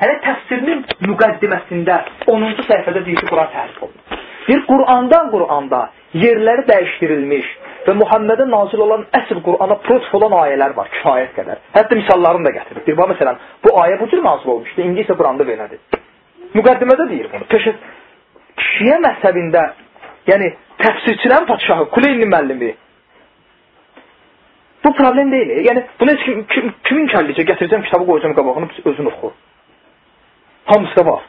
Hələ təfsirinin müqəddiməsində 10-cu səhifədə deyir ki, Quran təhrif olunur. Bir Qurandan Quranda yerləri dəyişdirilmiş və Muhammedə nazil olan əsl Qurana protof olan ayələr var, kifayət qədər. Hətta misallarını da gətirir. Bir, məsələn, bu ayə bu cür nazil olmuşdu, indi isə Quranda belədir. Müqəddimədə deyir bunu. Peşə, şiə məzhəbində, yəni təfsirçilərin padşahı, Kuleyni müəllimi, bu problem deyil. Yəni, bunu heç kim, kim, kimin kəllicə gətirəcəm, kitabı qoyacam qabağını, özün oxu. Hamısı da var.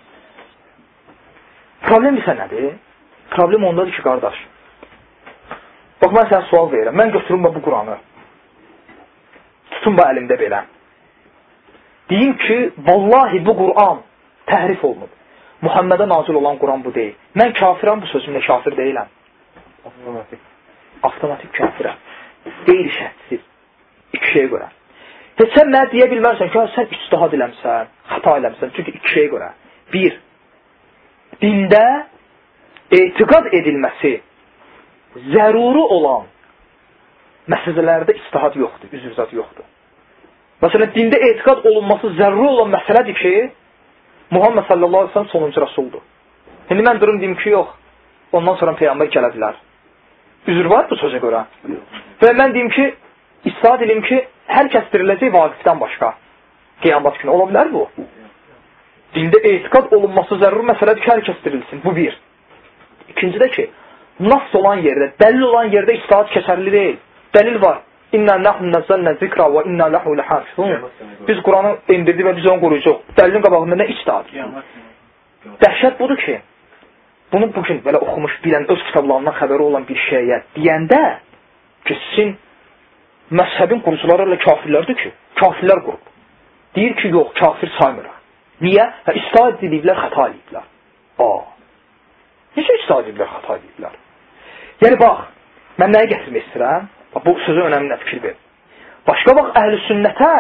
Problem isə nədir? Problem ondadır ki, qardaş, Bax, mən sənə sual verirəm. Mən götürüm bu Quranı. Tutun bu əlimdə belə. Deyim ki, vallahi bu Quran təhrif olunub. Muhammedə nazil olan Quran bu deyil. Mən kafirəm bu sözümlə kafir deyiləm. Avtomatik. Avtomatik kafirəm. Deyil şəhtsiz. İki şeyə görə. Heç sən mənə deyə bilmərsən ki, sən istihad eləmsən, xəta eləmsən. Çünki iki şeyə görə. Bir, dində etiqad edilməsi zəruri olan məsələlərdə istihad yoxdur, üzrzat yoxdur. Məsələn, dində etiqad olunması zəruri olan məsələdir ki, Muhammed sallallahu aleyhi ve sellem sonuncu rəsuldur. İndi mən durum deyim ki, yox, ondan sonra Peyğəmbər gələ bilər. Üzr var bu sözə görə. Və mən deyim ki, istihad edeyim ki, hər kəs diriləcək vaqifdən başqa. Qiyamət günü ola bilər bu. Dində etiqad olunması zəruri məsələdir ki, hər kəs dirilsin. Bu bir. İkincidə ki, nas olan yerdə, dəlil olan yerdə istihat keçərli deyil. Dəlil var. İnna nahnu nazzalna zikra və inna lahu lahafizun. Biz Quranı indirdik və biz onu qoruyucuq. Dəlilin qabağında nə istihat? Dəhşət budur ki, bunu bu gün belə oxumuş, bilən, öz kitablarından xəbəri olan bir şeyə deyəndə ki, sizin məzhəbin qurucuları ilə kafirlərdir ki, kafirlər qurub. Deyir ki, yox, kafir saymırıq. Niyə? Və istihat ediblər, xəta ediblər. Aa, necə istihat ediblər, xəta ediblər? Yəni, bax, mən nəyə gətirmək istəyirəm? Bu sözə önəmli fikir verin. Başqa vaxt əhl-i sünnətə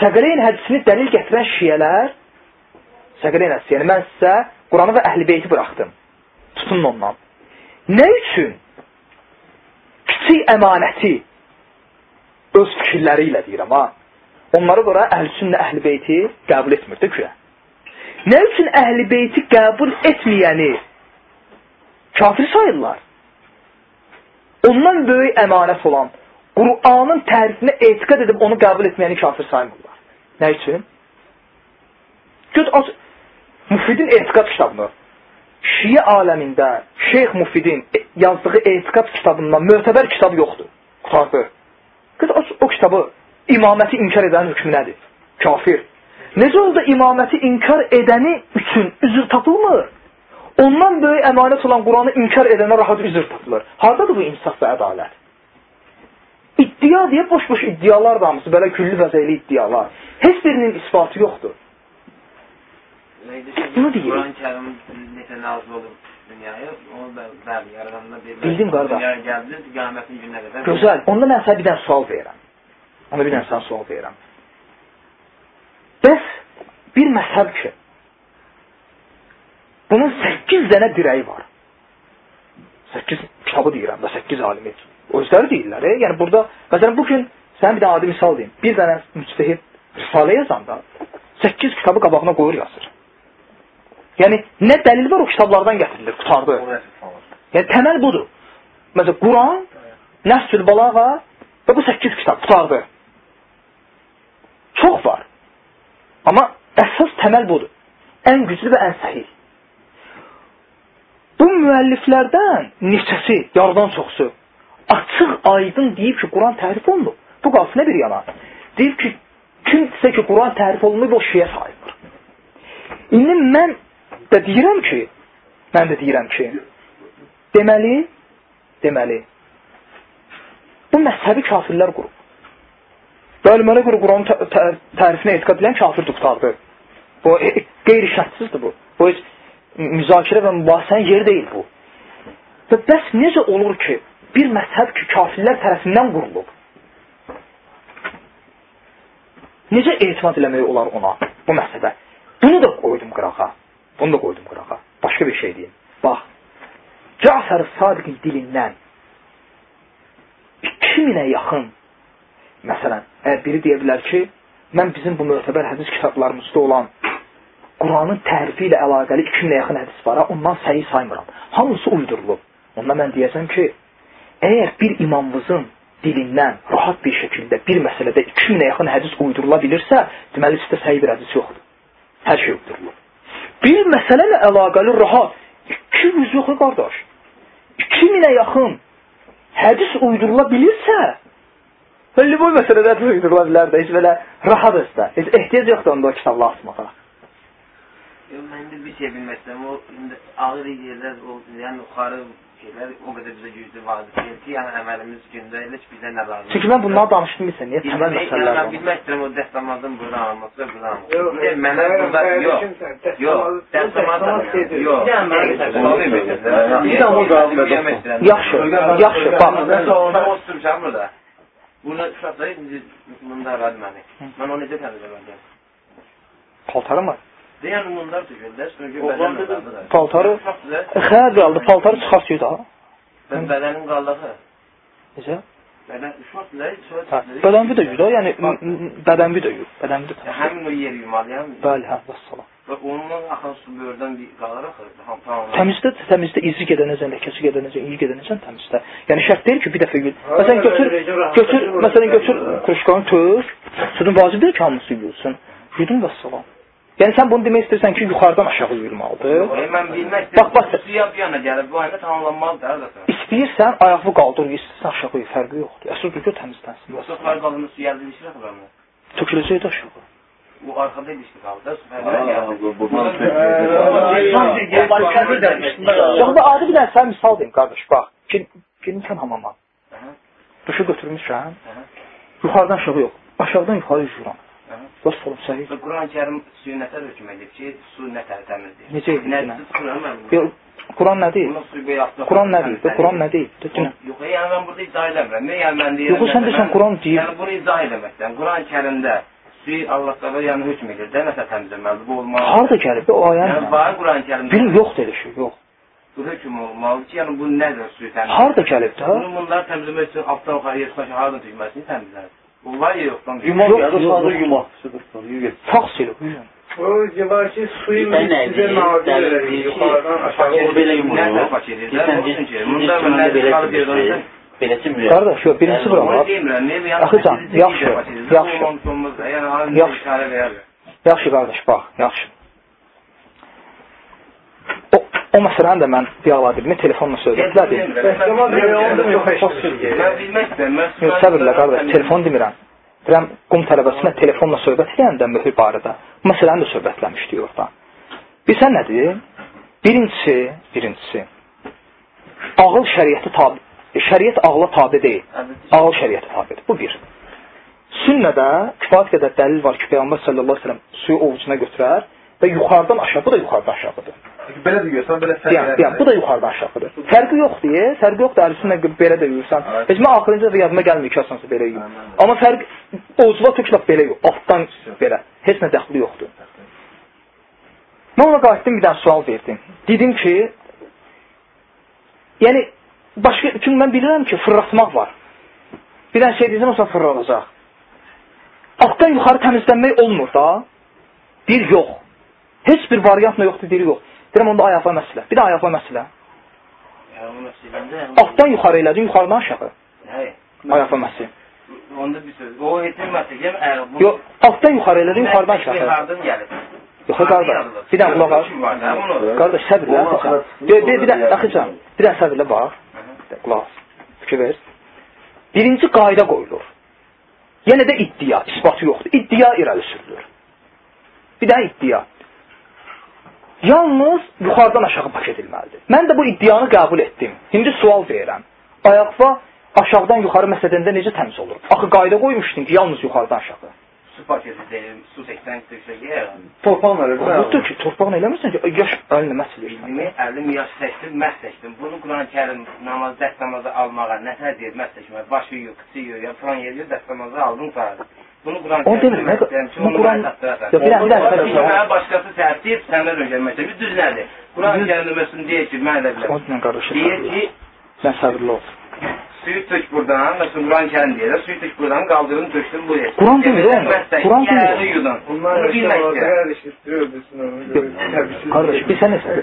Səqreyn hədisini dəlil gətirən şiyələr Səqreyn hədisi, yəni mən sizə Quranı və əhl-i beyti buraxdım. Tutun ondan. Nə üçün kiçik əmanəti öz fikirləri ilə deyirəm, ha? Onlara görə əhl-i sünnə əhl-i beyti qəbul etmirdi ki. Nə üçün əhl-i beyti qəbul etməyəni kafir sayırlar. Ondan böyük əmanət olan Qur'anın tərifinə etiqad edib onu qəbul etməyəni kafir saymırlar. Nə üçün? Göt aç Müfidin etiqad kitabını Şiə aləmində Şeyx Müfidin yazdığı etiqad kitabından mötəbər kitab yoxdur. Qutardı. Qız o, o kitabı imaməti inkar edənin hökmü nədir? Kafir. Necə oldu imaməti inkar edəni üçün üzr tapılmır? Ondan böyük əmanət olan Quranı inkar edənə rahat üzr tapılır. Haradadır bu insaf və ədalət? İddia deyə boş-boş iddialar da hamısı, belə külli vəzəyli iddialar. Heç birinin isbatı yoxdur. Bunu deyir. Quran-ı Kerim necə nazil olub dünyaya, onu da bəli, yaradanda bir Bildim qardaş. Dünyaya gəldi, qiyamətin gününə qədər. Gözəl. Onda mən sənə bir dənə sual verirəm. Ona bir dənə sənə sual verirəm. Bəs bir məzhəb ki, Bunun 8 dənə dirəyi var. 8 kitabı deyirəm və 8 alimi. Özləri deyirlər. E? Yəni burada, məsələn, bu gün sən bir dənə adi misal deyim. Bir dənə müctəhid risalə yazanda 8 kitabı qabağına qoyur yazır. Yəni, nə dəlil var o kitablardan gətirilir, qutardı. Yəni, təməl budur. Məsələn, Quran, Nəsül Balağa və bu 8 kitab qutardı. Çox var. Amma əsas təməl budur. Ən güclü və ən səhih. Bu müəlliflərdən neçəsi, yardan çoxsu, açıq, aydın deyib ki, Quran tərif olunub. Bu qalsın bir yana. Deyib ki, kimsə ki, Quran tərif olunub, o şiyə sayılır. İndi mən də deyirəm ki, mən də deyirəm ki, deməli, deməli, bu məzhəbi kafirlər qurub. Bəli, mənə görə Quranın tərifinə etiqat edən kafir tutardı. Bu, e, qeyri-şərtsizdir bu. Bu, heç müzakirə və mübahisənin yeri deyil bu. Və bəs necə olur ki, bir məzhəb ki, kafirlər tərəfindən qurulub? Necə etimad eləmək olar ona, bu məzhəbə? Bunu da qoydum qırağa. Bunu da qoydum qırağa. Başqa bir şey deyim. Bax, Cəfər Sadiqin dilindən 2000-ə yaxın, məsələn, əgər biri deyə bilər ki, mən bizim bu mötəbər hədis kitablarımızda olan Quranın tərifi ilə əlaqəli 2000-ə yaxın hədis var, ondan səhih saymıram. Hamısı uydurulub. Onda mən deyəcəm ki, əgər bir imamımızın dilindən rahat bir şəkildə bir məsələdə 2000-ə yaxın hədis uydurula bilirsə, deməli sizdə səhih bir hədis yoxdur. Hər şey uydurulub. Bir məsələ ilə əlaqəli rahat 200 yox qardaş. 2000-ə yaxın hədis uydurula bilirsə, Belli boy məsələdə hədis uydurula bilər də, heç belə rahat özdə. Heç ehtiyac yoxdur onda o kitabla asmağa. Yox, mən də bir şey bilməkdən, o indi ağır yerlər, o, yəni yuxarı şeylər o qədər bizə güclü vacib deyil ki, yəni əməlimiz gündə elə ki, bizə nə lazım. Çünki mən bunları danışdım bilsən, niyə təməl məsələlər var. Bilmək istəyirəm o dəstəmazın bura alması, bura alması. Yox, mənə burada yox. Yox, dəstəmaz yox. Bir də o qaldı. Yaxşı, yaxşı, bax. Mən onda o sürüşəm burada. Bunu uşaqlar indi bunda aradı məni. Mən onu necə təmizləməliyəm? Paltarı mı? Deyən bunlar tükürlər, sonra bədənlə Paltarı xəyər qaldı, paltarı çıxartıyor da. Ben bədənin qaldığı. Necə? Bədən uşaqlar, Hə, bədənvi də yuyur, yəni bədənvi də yuyur, bədənvi də. Həmin o yer yumalıyam. Bəli, hə, vəssalam. Və ondan axan su böyürdən bir qalır axır. Təmizdə, təmizdə izi gedənəcən, ləkəsi gedənəcən, iyi gedənəcən təmizdə. Yəni şərt deyil ki, bir dəfə yuyur. Məsələn götür, götür, məsələn götür kruşkanı tör, sudun vacib deyil ki, hamısı yuyulsun. Yudun vəssalam. Yəni sən bunu demək istəyirsən ki, yuxarıdan aşağı yuyulmalıdır. Mən bilmək bax, bax, suya bir yana gəlib, bu ayda tamamlanmalıdır da. İstəyirsən ayağı qaldır, istəyirsən aşağı yuy, fərqi yoxdur. Əsas düzgün təmizlənsin. Yoxsa yuxarı qalını su gəldi işlə xəbərinə. Töküləcək də aşağı. Bu arkada ilişki qaldı. Yox, bu adi bir dənə sən misal deyim, qardaş, bax. Girmişsən hamama. Duşu götürmüşsən. Yuxarıdan aşağı yox. Aşağıdan yuxarı yuyuram. Bəs falan səhih. Quran-Kərim suyu nətər hökm edir ki, su nətər təmizdir? Necə edir? Nədir? Quran Yox, Quran nə deyir? Quran nə deyir? Quran nə deyir? Yox, yəni mən burada izah eləmirəm. Yəni mən deyirəm. Yox, sən desən Quran deyir. Yəni bunu izah eləməkdən. Quran-Kərimdə suyu Allah təala yəni hökm edir də nəsə təmizləməlidir. Bu olmalı. Harda gəlib o ayəni? Yəni var Quran-Kərimdə. Bilim yoxdur elə şey, yox. Bu hökm olmalı ki, yəni bu nədir suyu təmizləmək? Harda gəlib də? Bunu bunlar təmizləmək üçün altdan yuxarı yerləşən hardan düşməsini təmizlər. Bu var ya yoxdan. Yumaq ya da sadece yumaq. Sağ silib. O var ki suyu sizə nazil edir yuxarıdan aşağı. O belə edirlər? Bunda mən nə çıxarıb yerdən? Qardaş, yox, birincisi bura bax. Axı can, yaxşı, yaxşı. Yəni Yaxşı qardaş, bax, yaxşı. O, məsələni də mən dialoq edirəm, telefonla deyim. Yox, səbirlə qardaş, telefon demirəm. Deyirəm, qum tələbəsinə telefonla söhbət edəndə mühür barədə. Bu məsələni də söhbətləmişdik orada. Bilsən nədir? Birincisi, birincisi, ağıl şəriəti tabi, şəriət ağla tabi deyil. Ağıl şəriətə tabidir. Bu bir. Sünnədə kifayət qədər dəlil var ki, Peyğəmbər sallallahu əleyhi və səlləm suyu ovucuna götürər və yuxarıdan aşağı, bu da yuxarıdan aşağıdır. Belə deyirsən, belə deyəm, deyəm, bu da yuxarıdan aşağıdır. Fərqi yoxdur, fərqi yoxdur, əlisinə belə də yuyursan. Heç mən axırıncı da yadıma gəlmir ki, asansa belə yuyur. Amma fərq ovucuna tökülüb belə yuyur, altdan belə. Heç nə dəxli yoxdur. Mən ona qayıtdım, bir dənə sual verdim. Dedim ki, yəni, başqa, çünki mən bilirəm ki, fırlatmaq var. Bir dənə şey deyəcəm, o fırlanacaq. Altdan yuxarı təmizlənmək olmur da. Bir yox. Heç bir variantla yoxdur, biri yox. Deyirəm, onda ayaqla məsələ. Bir də ayaqla məsələ. Altdan yuxarı elədin, yuxarıdan aşağı. Ayaqla məsələ. Onda bir söz. O etin məsələm, Yox, altdan yuxarı elədin, yuxarıdan aşağı. Hardan gəlir? Yox, qardaş. Bir dənə qulaq as. Qardaş, səbirlə. Bir, bir, bir dənə, axıcan. Bir dənə səbirlə bax. Qulaq as. Fikir ver. Birinci qayda qoyulur. Yenə də iddia, isbatı yoxdur. İddia irəli sürülür. Bir dənə iddia. Yalnız yuxarıdan aşağı baş edilməlidir. Mən də bu iddianı qəbul etdim. İndi sual verirəm. Ayaqla aşağıdan yuxarı məsədəndə necə təmiz olur? Axı qayda qoymuşdun ki, yalnız yuxarıdan aşağı. Su paketi deyil, su 80 töksə Torpaqla elə. Əlbəttə ki, torpaqla eləmirsən ki, yaş əlinlə məhz eləyirsən. Bilmi, əlim yaş seçdim, məhz seçdim. Bunu Quran-Kərim namaz, dəst namazı almağa nə deyir, məhz seçmək, başı yox, kısı yox, ya falan yeri dəst namazı aldın fərdi. Bunu Quran O demir, nə? Bu Quran Ya bir dənə, bir. Mənə başqası deyib, səndən öncə məsələ düz nədir? Quran-Kərim məsələn deyir ki, mən də bilirəm. O dinlə qardaşım. Deyir ki, sən səbirli ol. suyu tök buradan, mesela Kur'an kendi diye suyu tök buradan kaldırın töktün buraya. Kur'an demir oğlum. Kur'an demir. Bunlar bilsin onu. Qardaş, bir sən nəsə,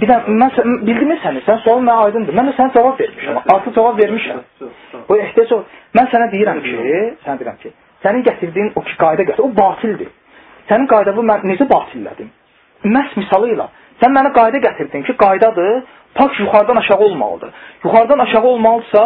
bir də mən bildim səni, sən sual mənə aydındır. Mən də sənə cavab vermişəm. Artıq cavab vermişəm. Bu ehtiyac o. Mən sənə deyirəm ki, sənə deyirəm ki, sənin gətirdiyin o ki qayda gətir, o batildir. Sənin qaydavı mən necə batillədim? Məhz misalı ilə. Sən mənə qayda gətirdin ki, qaydadır, pak yuxarıdan aşağı olmalıdır. Yuxarıdan aşağı olmalısa,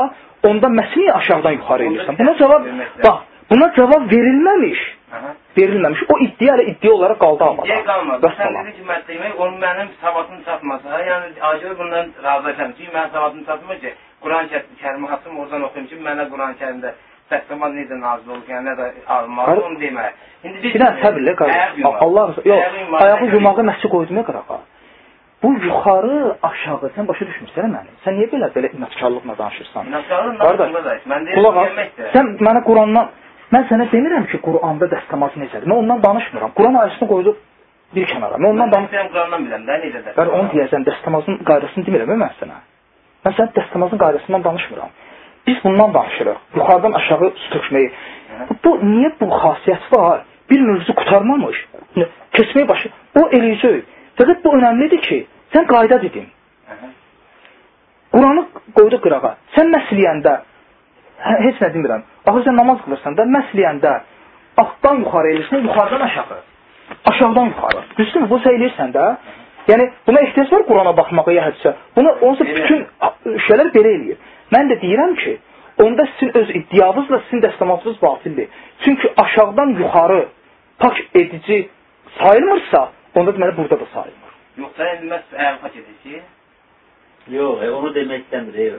onda məhz niyə aşağıdan yuxarı edirsən? Buna cavab, bax, buna cavab verilməmiş. Aha. Verilməmiş. O iddia ilə iddia olaraq qaldı havada. Niye kalmadı? Bəs tamam. dedin ki mesleğime onun benim sabatını satması. Yani acaba bundan razılaşam. Çünkü ben sabatını satmıyor ki. Kur'an-ı Kerim'i asım oradan okuyayım. Çünkü ben de Dəstəmaz necə nazil olur, yəni nə də almalı, onu demə. İndi Bir dənə səbirlə qardaş. Allah yox, ayağı yumağı məhsi qoydum qırağa. Bu yuxarı, aşağı, sən başa düşmürsən məni? Sən niyə belə belə inatkarlıqla danışırsan? İnatkarlığın Qardaş, da. Mən deyirəm, Qulaq as. Sən mənə Qurandan mən sənə demirəm ki, Quranda dəstəmaz necədir. Mən ondan danışmıram. Quran ayəsini qoydu bir kənara. Mən ondan danışmıram. Qurandan biləm də, necə də. Qardaş, onu deyəsən dəstəmazın qaydasını demirəm mən sənə. Mən sənə dəstəmazın qaydasından danışmıram. Biz bundan danışırıq. Yuxarıdan aşağı su tökməyi. Bu, niyə bu xasiyyət var? Bir mövzu qutarmamış. Keçməyə başı. O eləcək. Fəqət bu önəmlidir ki, sən qayda dedin. Quranı qoydu qırağa. Sən məsliyəndə hə, heç nə demirəm. Axı sən namaz qılırsan da məsliyəndə altdan yuxarı elirsən, yuxarıdan aşağı. Aşağıdan yuxarı. Düzdürmü? Bu sən elirsən də. Yəni buna ehtiyac var Qurana baxmağa ya hədisə. Bunu onsuz Elə. bütün şeylər belə eləyir. Mən də deyirəm ki, onda sizin öz iddianızla sizin dəstəmazınız batildir. Çünki aşağıdan yuxarı pak edici sayılmırsa, onda deməli burada da sayılmır. Yoxsa kaç edir ki? Yox, e, onu demək istəmir.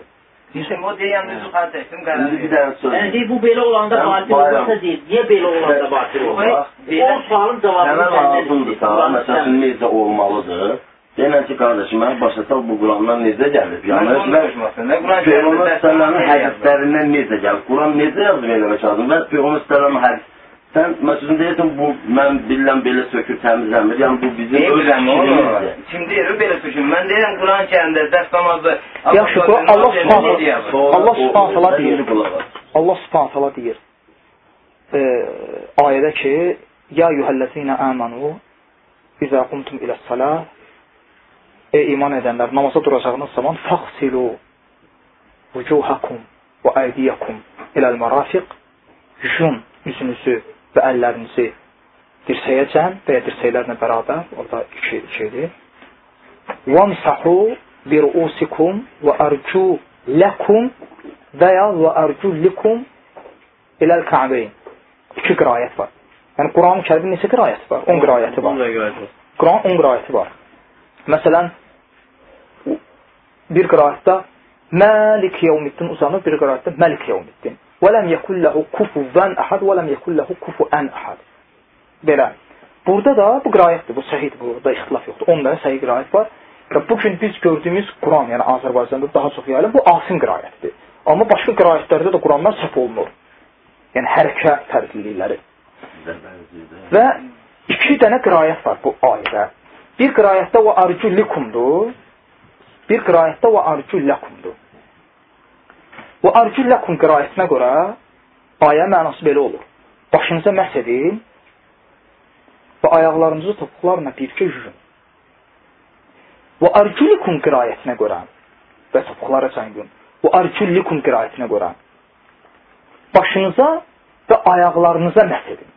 Şimdi o deyəndə yuxarı çəkdim, qərar söz. Yəni bu belə olanda batil olmasa deyir. Niyə belə olanda batil olur? O sualın cavabını səndən istəyir. məsələn, necə olmalıdır? Denən ki, qardaşım, mən başa sal bu Qurandan necə gəlib? Yəni, onu və Peyğəmbər dəstəmaz hədislərindən necə gəlib? Quran necə yazıb eləmək lazım? Və Peyğəmbər səlləmin hədis Sən məsələn deyirsən bu mən bilirəm belə sökür təmizləmir. Yəni bu bizim öz fikrimizdir. Kim deyir belə düşün. Mən deyirəm Quran kərimdə dəstəmazda Yaxşı, Allah subhanahu Allah subhanahu deyir. Allah subhanahu taala deyir e, ayədə ki, Ya yuhəllezina amanu izə qumtum iləs-salah Ey iman edənlər, namaza duracağınız zaman faqsilu vucuhakum və aydiyakum iləl marafiq yun üzünüzü və əllərinizi dirsəyəcən və ya dirsəklərlə bərabər, orada iki, ikidir. Vamsahu birusikum və arcu ləkum və ya və arcu likum iləl kəbəyin. İki qirayət var. Yəni, Quran-ı kərbin neçə qirayəti var? 10 qirayəti var. Quran 10 qirayəti var. Məsələn, bir qirayətdə Məlik yevmiddin uzanır, bir qirayətdə Məlik yevmiddin. Və ləm yekun lehu kufuvan ahad və ləm yekun lehu kufuan ahad. Belə. Burada da bu qirayətdir, bu səhihdir, burada ixtilaf yoxdur. 10 dənə səhih qirayət var. Və bu gün biz gördüyümüz Quran, yəni Azərbaycanda daha çox yayılır, bu asim qirayətdir. Amma başqa qirayətlərdə də Quranlar səhv olunur. Yəni hərəkə fərqlilikləri. Və iki dənə qirayət var bu ayədə. Bir qirayətdə və arculikumdur. Bir qirayətdə və arcullakumdur. Və arcullakum qirayətinə görə ayə mənası belə olur. Başınıza məhz edin və ayaqlarınızı topuqlarla birgə yuyun. Və arculikum qirayətinə görə və topuqlara çayın. Və arcullikum qirayətinə görə başınıza və ayaqlarınıza məhz edin.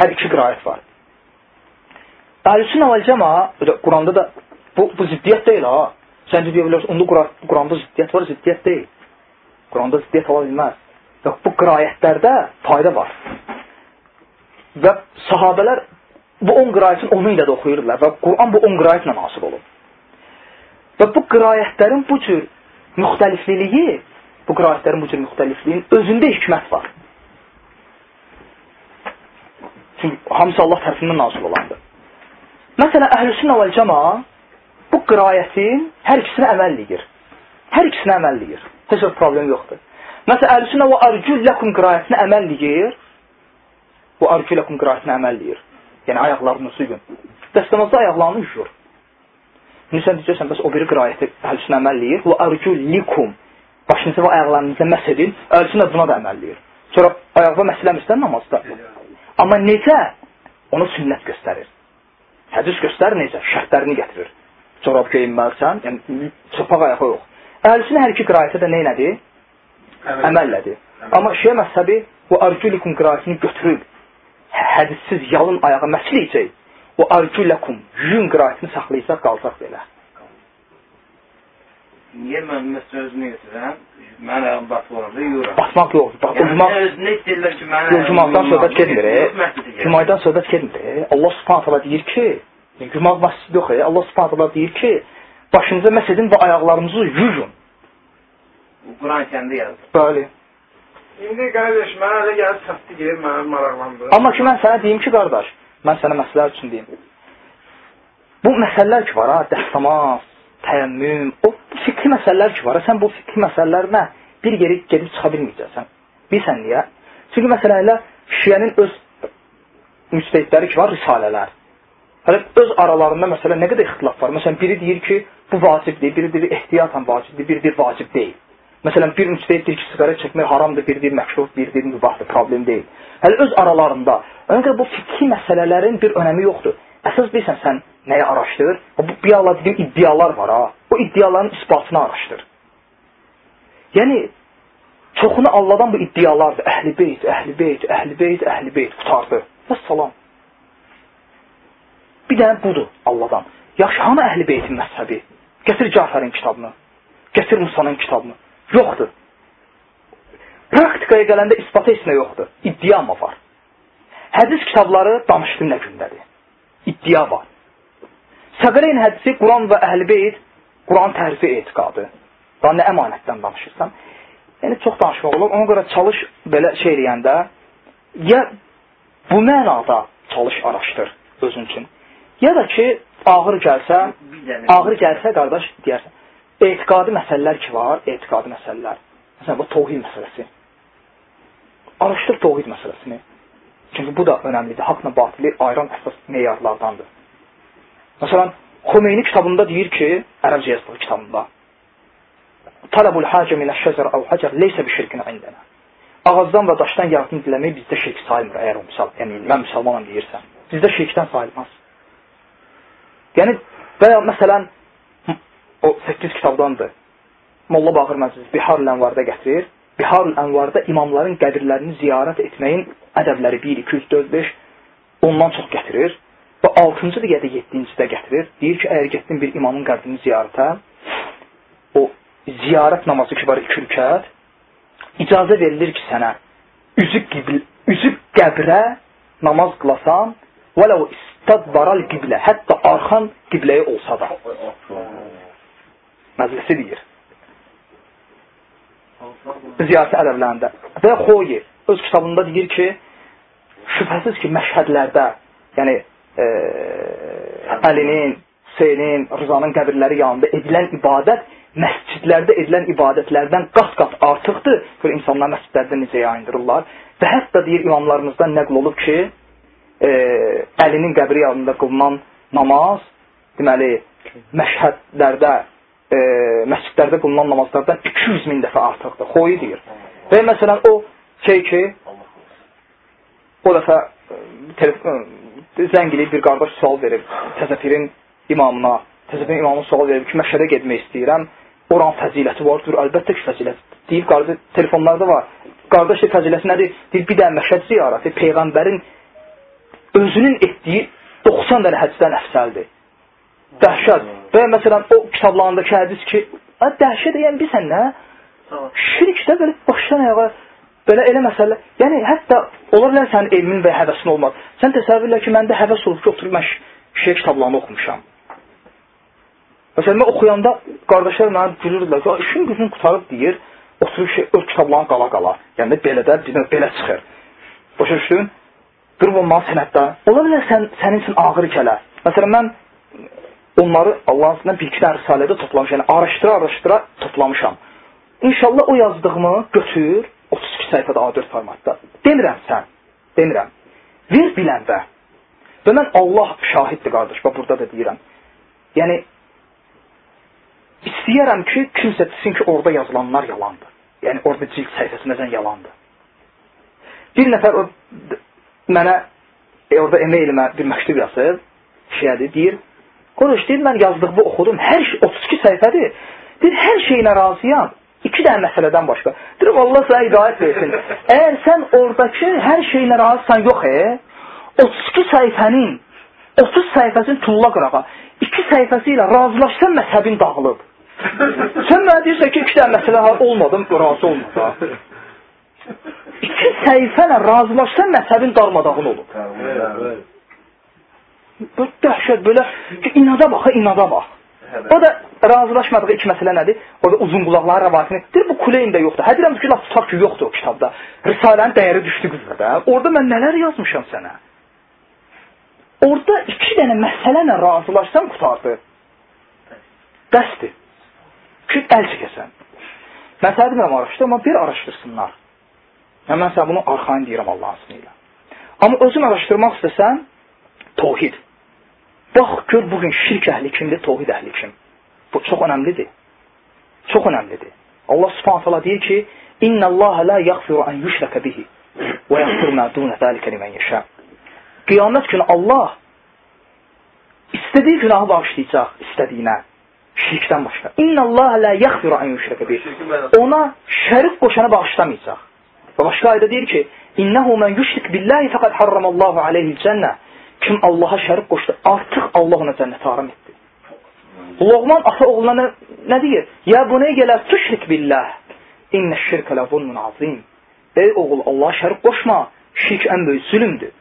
Hər iki qirayət var. Əhlüsün əvəl cəma, Quranda da bu, bu ziddiyyət deyil ha. Sən deyə bilərsən, onda Quran, Quranda ziddiyyət var, ziddiyyət deyil. Quranda ziddiyyət ola bilməz. Yox, bu qirayətlərdə fayda var. Və sahabələr bu 10 qirayətin onu ilə də oxuyurdular və Quran bu 10 qirayətlə nasib olub. Və bu qirayətlərin bu cür müxtəlifliliyi, bu qirayətlərin bu cür müxtəlifliyinin özündə hikmət var. Çünki hamısı Allah tərəfindən nazil olandır. Məsələn, Əhlüsünnə vəl Cəma bu qirayətin hər ikisinə əməl edir. Hər ikisinə əməl edir. Heç bir problem yoxdur. Məsələn, Əhlüsünnə və arcullakum qirayətinə əməl edir. Bu arcullakum qirayətinə əməl edir. Yəni ayaqlarını suyun. Dəstəmazda ayaqlarını yuyur. İndi sən deyirsən, bəs o biri qirayəti əhlüsünə əməlləyir. Və arjulikum. Başınızı və ayaqlarınızı məs edin. Əhlüsünə buna da əməlləyir. Sonra ayaqda məsələmizdən namazda. Amma necə? Onu sünnət göstərir. Hədis göstərir necə? Şərtlərini gətirir. Corab geyinməlisən, yəni çırpaq ayağı yox. Əhlüsünə hər iki qirayətə də nə elədi? Əməllədi. Amma şiə məzhəbi bu arjulikum qirayətini götürüb hədissiz yalın ayağa məsləyəcək. O arjulakum yün qirayətini saxlayacaq, qalacaq belə. Niyə mən məsələn özünü götürürəm? Mən ayağım batıb orada yuyuram. Batmaq yox. Bax, Yəni, cuma, özünə istəyirlər ki, mən yox, cumadan söhbət getmir. e. Cumadan Cumadan söhbət getmir. e. Allah subhanahu taala deyir ki, cuma məscid yox, e. Allah subhanahu taala deyir ki, başınıza məs edin və ayaqlarınızı yuyun. Quran kəndə yazır. Bəli. İndi qardaş, mənə elə gəlib çatdı gedir, mənə maraqlandı. Amma ki, mən sənə deyim ki, qardaş, mən sənə məsələlər üçün deyim. Bu məsələlər ki var ha, dəstəmaz, təyəmmüm, o fikri məsələlər ki var sən bu fikri məsələlərinə bir yeri gedib çıxa bilməyəcəksən. Bilsən niyə? Çünki məsələn elə şiənin öz müstəhidləri ki var, risalələr. Hələ öz aralarında məsələn nə qədər ixtilaf var. Məsələn, biri deyir ki, bu vacibdir, biri deyir ehtiyatan vacibdir, biri deyir vacib deyil. Məsələn, bir müstəhid deyir ki, siqaret çəkmək haramdır, biri deyir məşruh, biri deyir mübahdır, problem deyil. Hələ öz aralarında. Ona görə bu fikri məsələlərin bir önəmi yoxdur. Əsas bilirsən sən nəyi araşdır? O bu biyala dediyim iddialar var ha. O iddiaların isbatını araşdır. Yəni çoxunu Allahdan bu iddialardır. Əhl-i beyt, əhl-i beyt, əhl-i beyt, əhl-i beyt qutardı. Və salam. Bir dənə budur Allahdan. Yaxşı, hanı əhl-i beytin məzhəbi? Gətir Cəfərin kitabını. Gətir Musanın kitabını. Yoxdur. Praktikaya gələndə isbatı heç nə yoxdur. İddia mı var? Hədis kitabları danışdı nə gündədir. İddia var. Səqreyn hədisi Quran və Əhl-i Beyt Quran tərzi etiqadı. Daha nə əmanətdən danışırsan? Yəni çox danışmaq olur. Ona görə çalış belə şey eləyəndə ya bu mənada çalış araşdır özün üçün. Ya da ki ağır gəlsə, ağır gəlsə qardaş deyərsən. Etiqadi məsələlər ki var, etiqadi məsələlər. Məsələn bu təvhid məsələsi. Araşdır təvhid məsələsini. Çünki bu da önəmlidir. Haqla batili ayıran əsas meyarlardandır. Məsələn, Xomeyni kitabında deyir ki, ərəbcə yazdığı kitabında Talabul hacə minəş-şəcər əv həcər leysə bi şirkin indənə. Ağacdan və daşdan yardım diləmək bizdə şirk sayılmır, əgər o misal, yəni mən müsəlmanam deyirsən. Bizdə şirkdən sayılmaz. Yəni, və ya məsələn, o 8 kitabdandır. Molla Bağır Məclis Bihar-ül Ənvarda gətirir. Bihar-ül Ənvarda imamların qəbirlərini ziyarət etməyin ədəbləri 1, 2, 3, 4, 5 ondan çox gətirir. Və 6-cı ya da 7-cidə gətirir. Deyir ki, əgər getdin bir imamın qəbrini ziyarətə, o ziyarət namazı ki var 2 rükət, icazə verilir ki sənə üzü, qibl, üzü qəbrə namaz qılasan, vələv istədbaral qiblə, hətta arxan qibləyə olsa da. Məclisi deyir. Ziyarət ədəblərində. Və Xoyi öz kitabında deyir ki, şübhəsiz ki, məşhədlərdə, yəni e, Əlinin, Hüseynin, Rızanın qəbirləri yanında edilən ibadət məscidlərdə edilən ibadətlərdən qat-qat artıqdır. Gör insanlar məscidlərdə necə yayındırırlar. Və hətta deyir imamlarımızdan nəql olub ki, e, Əlinin qəbri yanında qılınan namaz, deməli, məşhədlərdə, e, məscidlərdə qılınan namazlardan 200 min dəfə artıqdır. Xoyu deyir. Və məsələn o şey ki, o dəfə telefon, zəng eləyib bir qardaş sual verir təzəpirin imamına. Təzəpirin imamına sual verir ki, məşhədə getmək istəyirəm. Oran fəziləti vardır, əlbəttə ki, fəzilət. Deyib, qardaş, telefonlarda var. Qardaş, fəziləti nədir? Deyir, bir dənə məşhəd ziyarəti Peyğəmbərin özünün etdiyi 90 dənə hədisdən əfsəldir. Dəhşət. Və məsələn, o kitablarındakı hədis ki, dəhşət yəni bilsən nə? Şirkdə belə başdan ayağa belə elə məsələ, yəni hətta ola bilər sənin elmin və həvəsin olmaz. Sən təsəvvür elə ki, məndə həvəs olub ki, oturub mən şiə kitablarını oxumuşam. Məsələn, mən oxuyanda qardaşlar mənə gülürdülər ki, işin gücün qutarıb deyir, oturub şey, öz kitablarını qala-qala. Yəni belə də bizə belə çıxır. Başa düşdün? Durub olmalı sənətdə. Ola bilər sən, sənin üçün ağır gələ. Məsələn, mən onları Allahın sınırında bir iki dənə risalədə toplamışam. Yəni, araşdıra-araşdıra toplamışam. İnşallah o yazdığımı götür, 32 səhifədə A4 formatda. Demirəm sən, demirəm. Ver biləndə. Mən Allah şahiddir qardaş, bax burada da deyirəm. Yəni, istəyərəm ki, kimsə desin ki, orada yazılanlar yalandır. Yəni, orada cilt səhifəsi nəzən yalandır. Bir nəfər o, mənə e, orada e-mailimə bir məktub yazıb, şeyədir, deyir, Qoruş, deyir, mən yazdığımı oxudum, hər şey 32 səhifədir. Deyir, hər şeyinə razıyam. İki dənə məsələdən başqa. Deyir, Allah sənə hidayət versin. Əgər sən oradakı hər şeyinə razısan, yox e, 32 səhifənin 30 səhifəsini tulla qırağa, iki səhifəsi ilə razılaşsan məzhəbin dağılıb. sən mənə deyirsən ki, iki dənə məsələ olmadım, razı olmadı. İki səhifə ilə razılaşsan məzhəbin darmadağın olur. Böyle dəhşət, belə ki, inada bax, inada bax. O da razılaşmadığı iki məsələ nədir? Orada uzun qulaqların rəvayətini. Deyir, bu kuleyin də yoxdur. Hə, deyirəm ki, laf tutaq ki, yoxdur o kitabda. Risalənin dəyəri düşdü qızda da. Orada mən nələr yazmışam sənə? Orada iki dənə məsələ ilə razılaşsam qutardı. Bəsdir. Ki, əl çəkəsən. Mən sənə demirəm araşdır, amma bir araşdırsınlar. Yəni, mən sənə bunu arxain deyirəm Allahın ismiyle. Amma özün araşdırmaq istəsən, tohid. Bax, gör bugün şirk əhli kimdir, tohid əhli kim. Bu çox önəmlidir. Çox önəmlidir. Allah subhanahu ta'ala deyir ki, İnna Allah la yaghfiru an yushraka bihi və yaghfiru ma dun zalika limen yasha. Qiyamət günü Allah istədiyi günahı bağışlayacaq istədiyinə. Şirkdən başqa. İnna Allah la yaghfiru an yushraka bihi. Ona şərik qoşanı bağışlamayacaq. Və başqa ayda deyir ki, İnnehu men yushrik billahi faqad harramallahu alayhi'l cennə. Kim Allaha şərik qoşdu, artıq Allah ona cənnət haram etdi. Loğman ata oğluna nə, nə deyir? Ya bu nə gələr tüşrik billah. İnnə şirkə lə zulmun azim. Ey oğul, Allaha şərik qoşma. Şirk ən böyük zülümdür.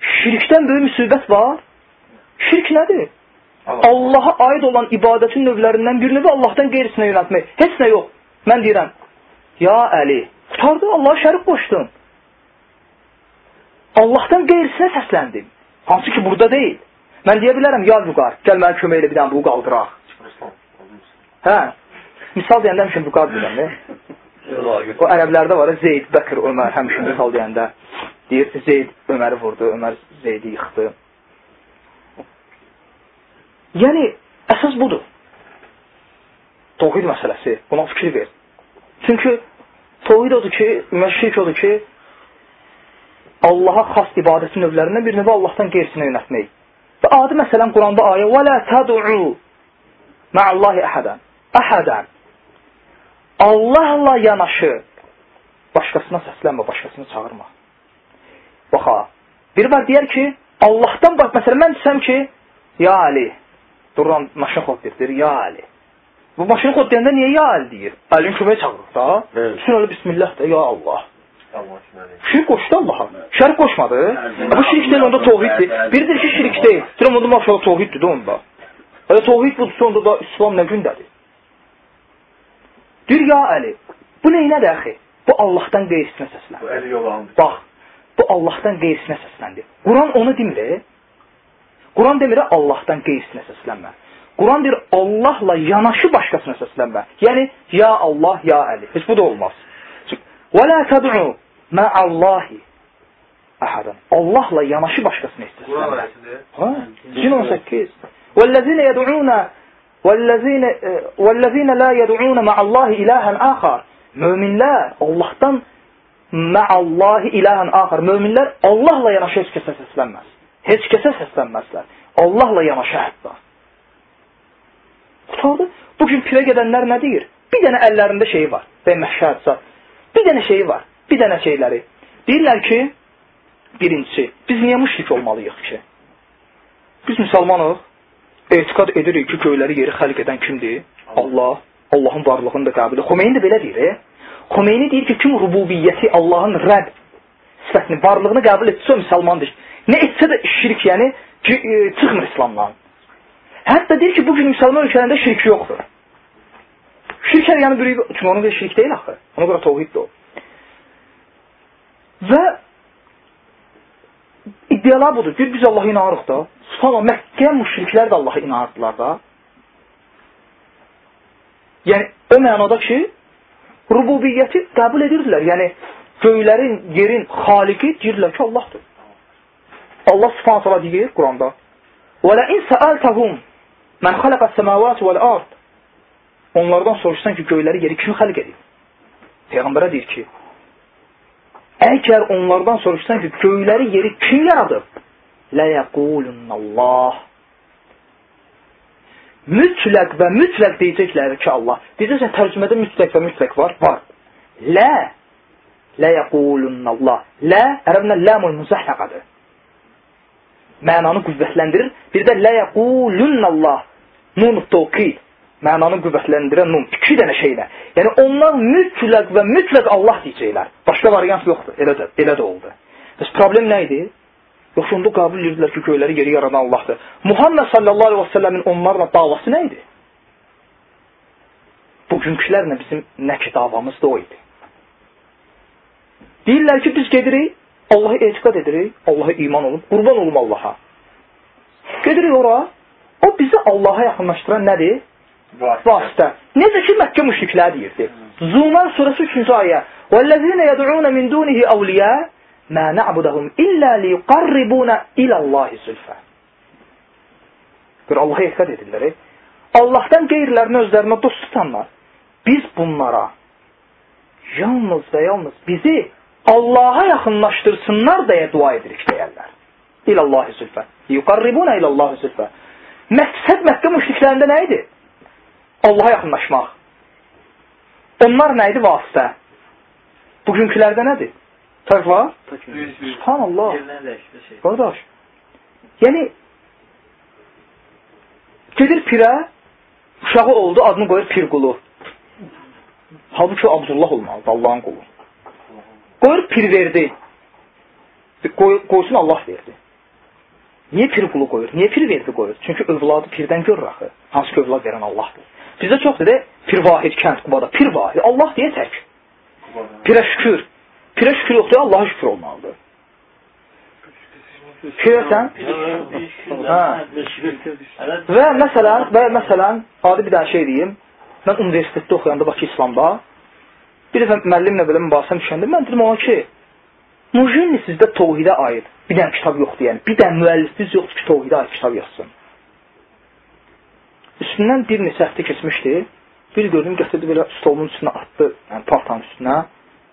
Şirkdən böyük müsibət var. Şirk nədir? Allaha aid olan ibadətin növlərindən birini və Allahdan qeyrisinə yönəltmək. Heç nə yox. Mən deyirəm, ya Əli, qutardı, Allaha şərik qoşdun. Allahdan qeyrisinə səsləndim. Hansı ki, burada deyil. Mən deyə bilərəm, ya Vüqar, gəl mənə kömək elə bir dənə bu qaldıraq. Hə, misal deyəndə həmişə Vüqar deyirəm, ne? O ərəblərdə var, Zeyd, Bəkir, Ömər, həmişə misal deyəndə deyir, Zeyd Öməri vurdu, Ömər Zeydi yıxdı. Yəni, əsas budur. Tohid məsələsi, buna fikir ver. Çünki tohid odur ki, şirk odur ki, Allaha xas ibadətin növlərindən birini və Allahdan qeyrisinə yönətmək. Və adi məsələn Quranda ayə və la təd'u ma'allahi əhədən. Əhədən. Allahla yanaşı başqasına səslənmə, başqasını çağırma. Baxa, biri var deyər ki, Allahdan bax, məsələn, mən desəm ki, ya Ali, duran maşın xod deyir, ya Ali. Bu maşın xod deyəndə niyə ya Ali deyir? Əlin köməyə çağırır da. Öyle Bismillah da, ya Allah. Şirk qoşdu Allaha. Şirk qoşmadı. Bu şirk deyil, onda tohiddir. Biridir ki, şirk deyil. Deyirəm, onda maşallah tohiddir də onda. Əgər tohid budursa, onda da İslam nə gündədir? Deyir, ya Əli, bu neynədir əxi? Bu Allahdan qeyrisinə səsləndir. Bu əli yolandır. Bax, bu Allahdan qeyrisinə səsləndir. Quran onu demir. Quran demir, Allahdan qeyrisinə səslənmə. Quran deyir, Allahla yanaşı başqasına səslənmə. Yəni, ya Allah, ya Əli. Heç bu da olmaz. Və lə təd'u Mə Allahi əhadən. Allahla yanaşı başqasını istisnələr. Hə? 218. Vəllezine yed'una vəllezine vəllezine la yed'una mə Allahi ilahan axar. Möminlər Allahdan mə Allahi ilahan axar. Möminlər Allahla yanaşı heç kəsə səslənməz. Heç kəsə səslənməzlər. Allahla yanaşı hətta. Qutardı. Bugün pirə gedənlər nə deyir? Bir dənə əllərində şeyi var. Və məhşər Bir dənə şeyi var. Bir dənə şeyləri. Deyirlər ki, birincisi, biz niyə müşrik olmalıyıq ki? Biz müsəlmanıq, etiqad edirik ki, göyləri yeri xəlq edən kimdir? Allah. Allahın varlığını da qəbul edir. Xomeyni də belə deyir. E? Xomeyni deyir ki, kim rububiyyəti Allahın rəbb sifətini, varlığını qəbul etsə müsəlmandır. Nə etsə də şirk, yəni ki, e, çıxmır İslamdan. Hətta deyir ki, bugün müsəlman ölkələrində şirk yoxdur. Şirk yəni bir çünki onun bir şirk deyil axı. Ona görə təvhiddir o. Və iddialar budur. Bir biz Allaha inanırıq da. Subhanallah, Məkkə müşriklər də Allaha inanırdılar da. Yəni, o mənada ki, rububiyyəti qəbul edirdilər. Yəni, göylərin, yerin xaliki deyirlər ki, Allahdır. Allah subhanət hala deyir Quranda. وَلَئِنْ سَأَلْتَهُمْ Mən xalaqas semavati vel ard. Onlardan soruşsan ki, göyləri, yeri kim xəlq edib? Peyğəmbərə deyir ki, əgər onlardan soruşsan ki, göyləri, yeri kim yaradıb? Lə yəqulunnallah. Mütləq və mütləq deyəcəklər ki, Allah. Deyəcəksən, tərcümədə mütləq və mütləq var? Var. Lə. Lə yəqulunnallah. Lə, ərəblə ləmul müzəhləqadır. Mənanı qüvvətləndirir. Bir də lə yəqulunnallah. Nun tawqid. Mənanı qüvvətləndirən nun. İki dənə şeylə. Yəni onlar mütləq və mütləq Allah deyəcəklər. Başqa variant yoxdur. Elə də, elə də oldu. Bəs problem nə idi? Yoxsa onda qəbul edirdilər ki, göyləri yeri yaradan Allahdır. Muhammed sallallahu aleyhi və səlləmin onlarla davası nə idi? Bugünkülərlə bizim nəki davamız da o idi. Deyirlər ki, biz gedirik, Allah'a etiqat edirik, Allah'a iman olub, qurban olum Allaha. Gedirik ora, o bizi Allah'a yaxınlaşdıran nədir? vasitə. Necə ki, Məkkə müşriklər deyirdi. Zumar surəsi 3-cü ayə. "Vəllezîne yed'ûne min dûnihi awliyâ mâ na'buduhum illâ liyuqarribûna ilallâhi zulfâ." Gör Allah'a etiqad edirlər. E. Allahdan qeyrilərini özlərinə dost tutanlar. Biz bunlara yalnız və yalnız bizi Allah'a yaxınlaşdırsınlar deyə dua edirik deyərlər. İlallâhi zulfâ. Yuqarribûna ilallâhi zulfâ. Məqsəd Məkkə müşriklərində nə idi? Allaha yaxınlaşmaq. Onlar nə idi vasitə? Bugünkülərdə nədir? Fərq var? Subhanallah. Qardaş. Yəni gedir pirə, uşağı oldu, adını qoyur Pirqulu. Halbuki Abdullah olmalıdır, Allahın qulu. Qoyur pir verdi. Qoy, qoysun Allah verdi. Niyə pir qulu qoyur? Niyə pir verdi qoyur? Çünki övladı pirdən görür axı. Hansı ki övlad verən Allahdır. Bizdə çoxdur de, pir vahid kənd Qubada. Pir vahid. Allah deyə tək. Pirə şükür. Pirə şükür yoxdur, Allaha şükür olmalıdır. Pirəsən? Hə. Və məsələn, və məsələn, adi bir dənə şey deyim. Mən universitetdə oxuyanda Bakı İslamda bir dəfə müəllimlə belə mübahisəm düşəndə mən dedim ona ki, Mujinni sizdə tohidə aid bir dənə kitab yoxdur, yəni bir dənə müəllifiniz yoxdur ki, tohidə aid kitab yazsın. Üstündən bir neçə həftə keçmişdi. Bir gördüm, gətirdi belə stolun üstünə atdı, yəni partanın üstünə.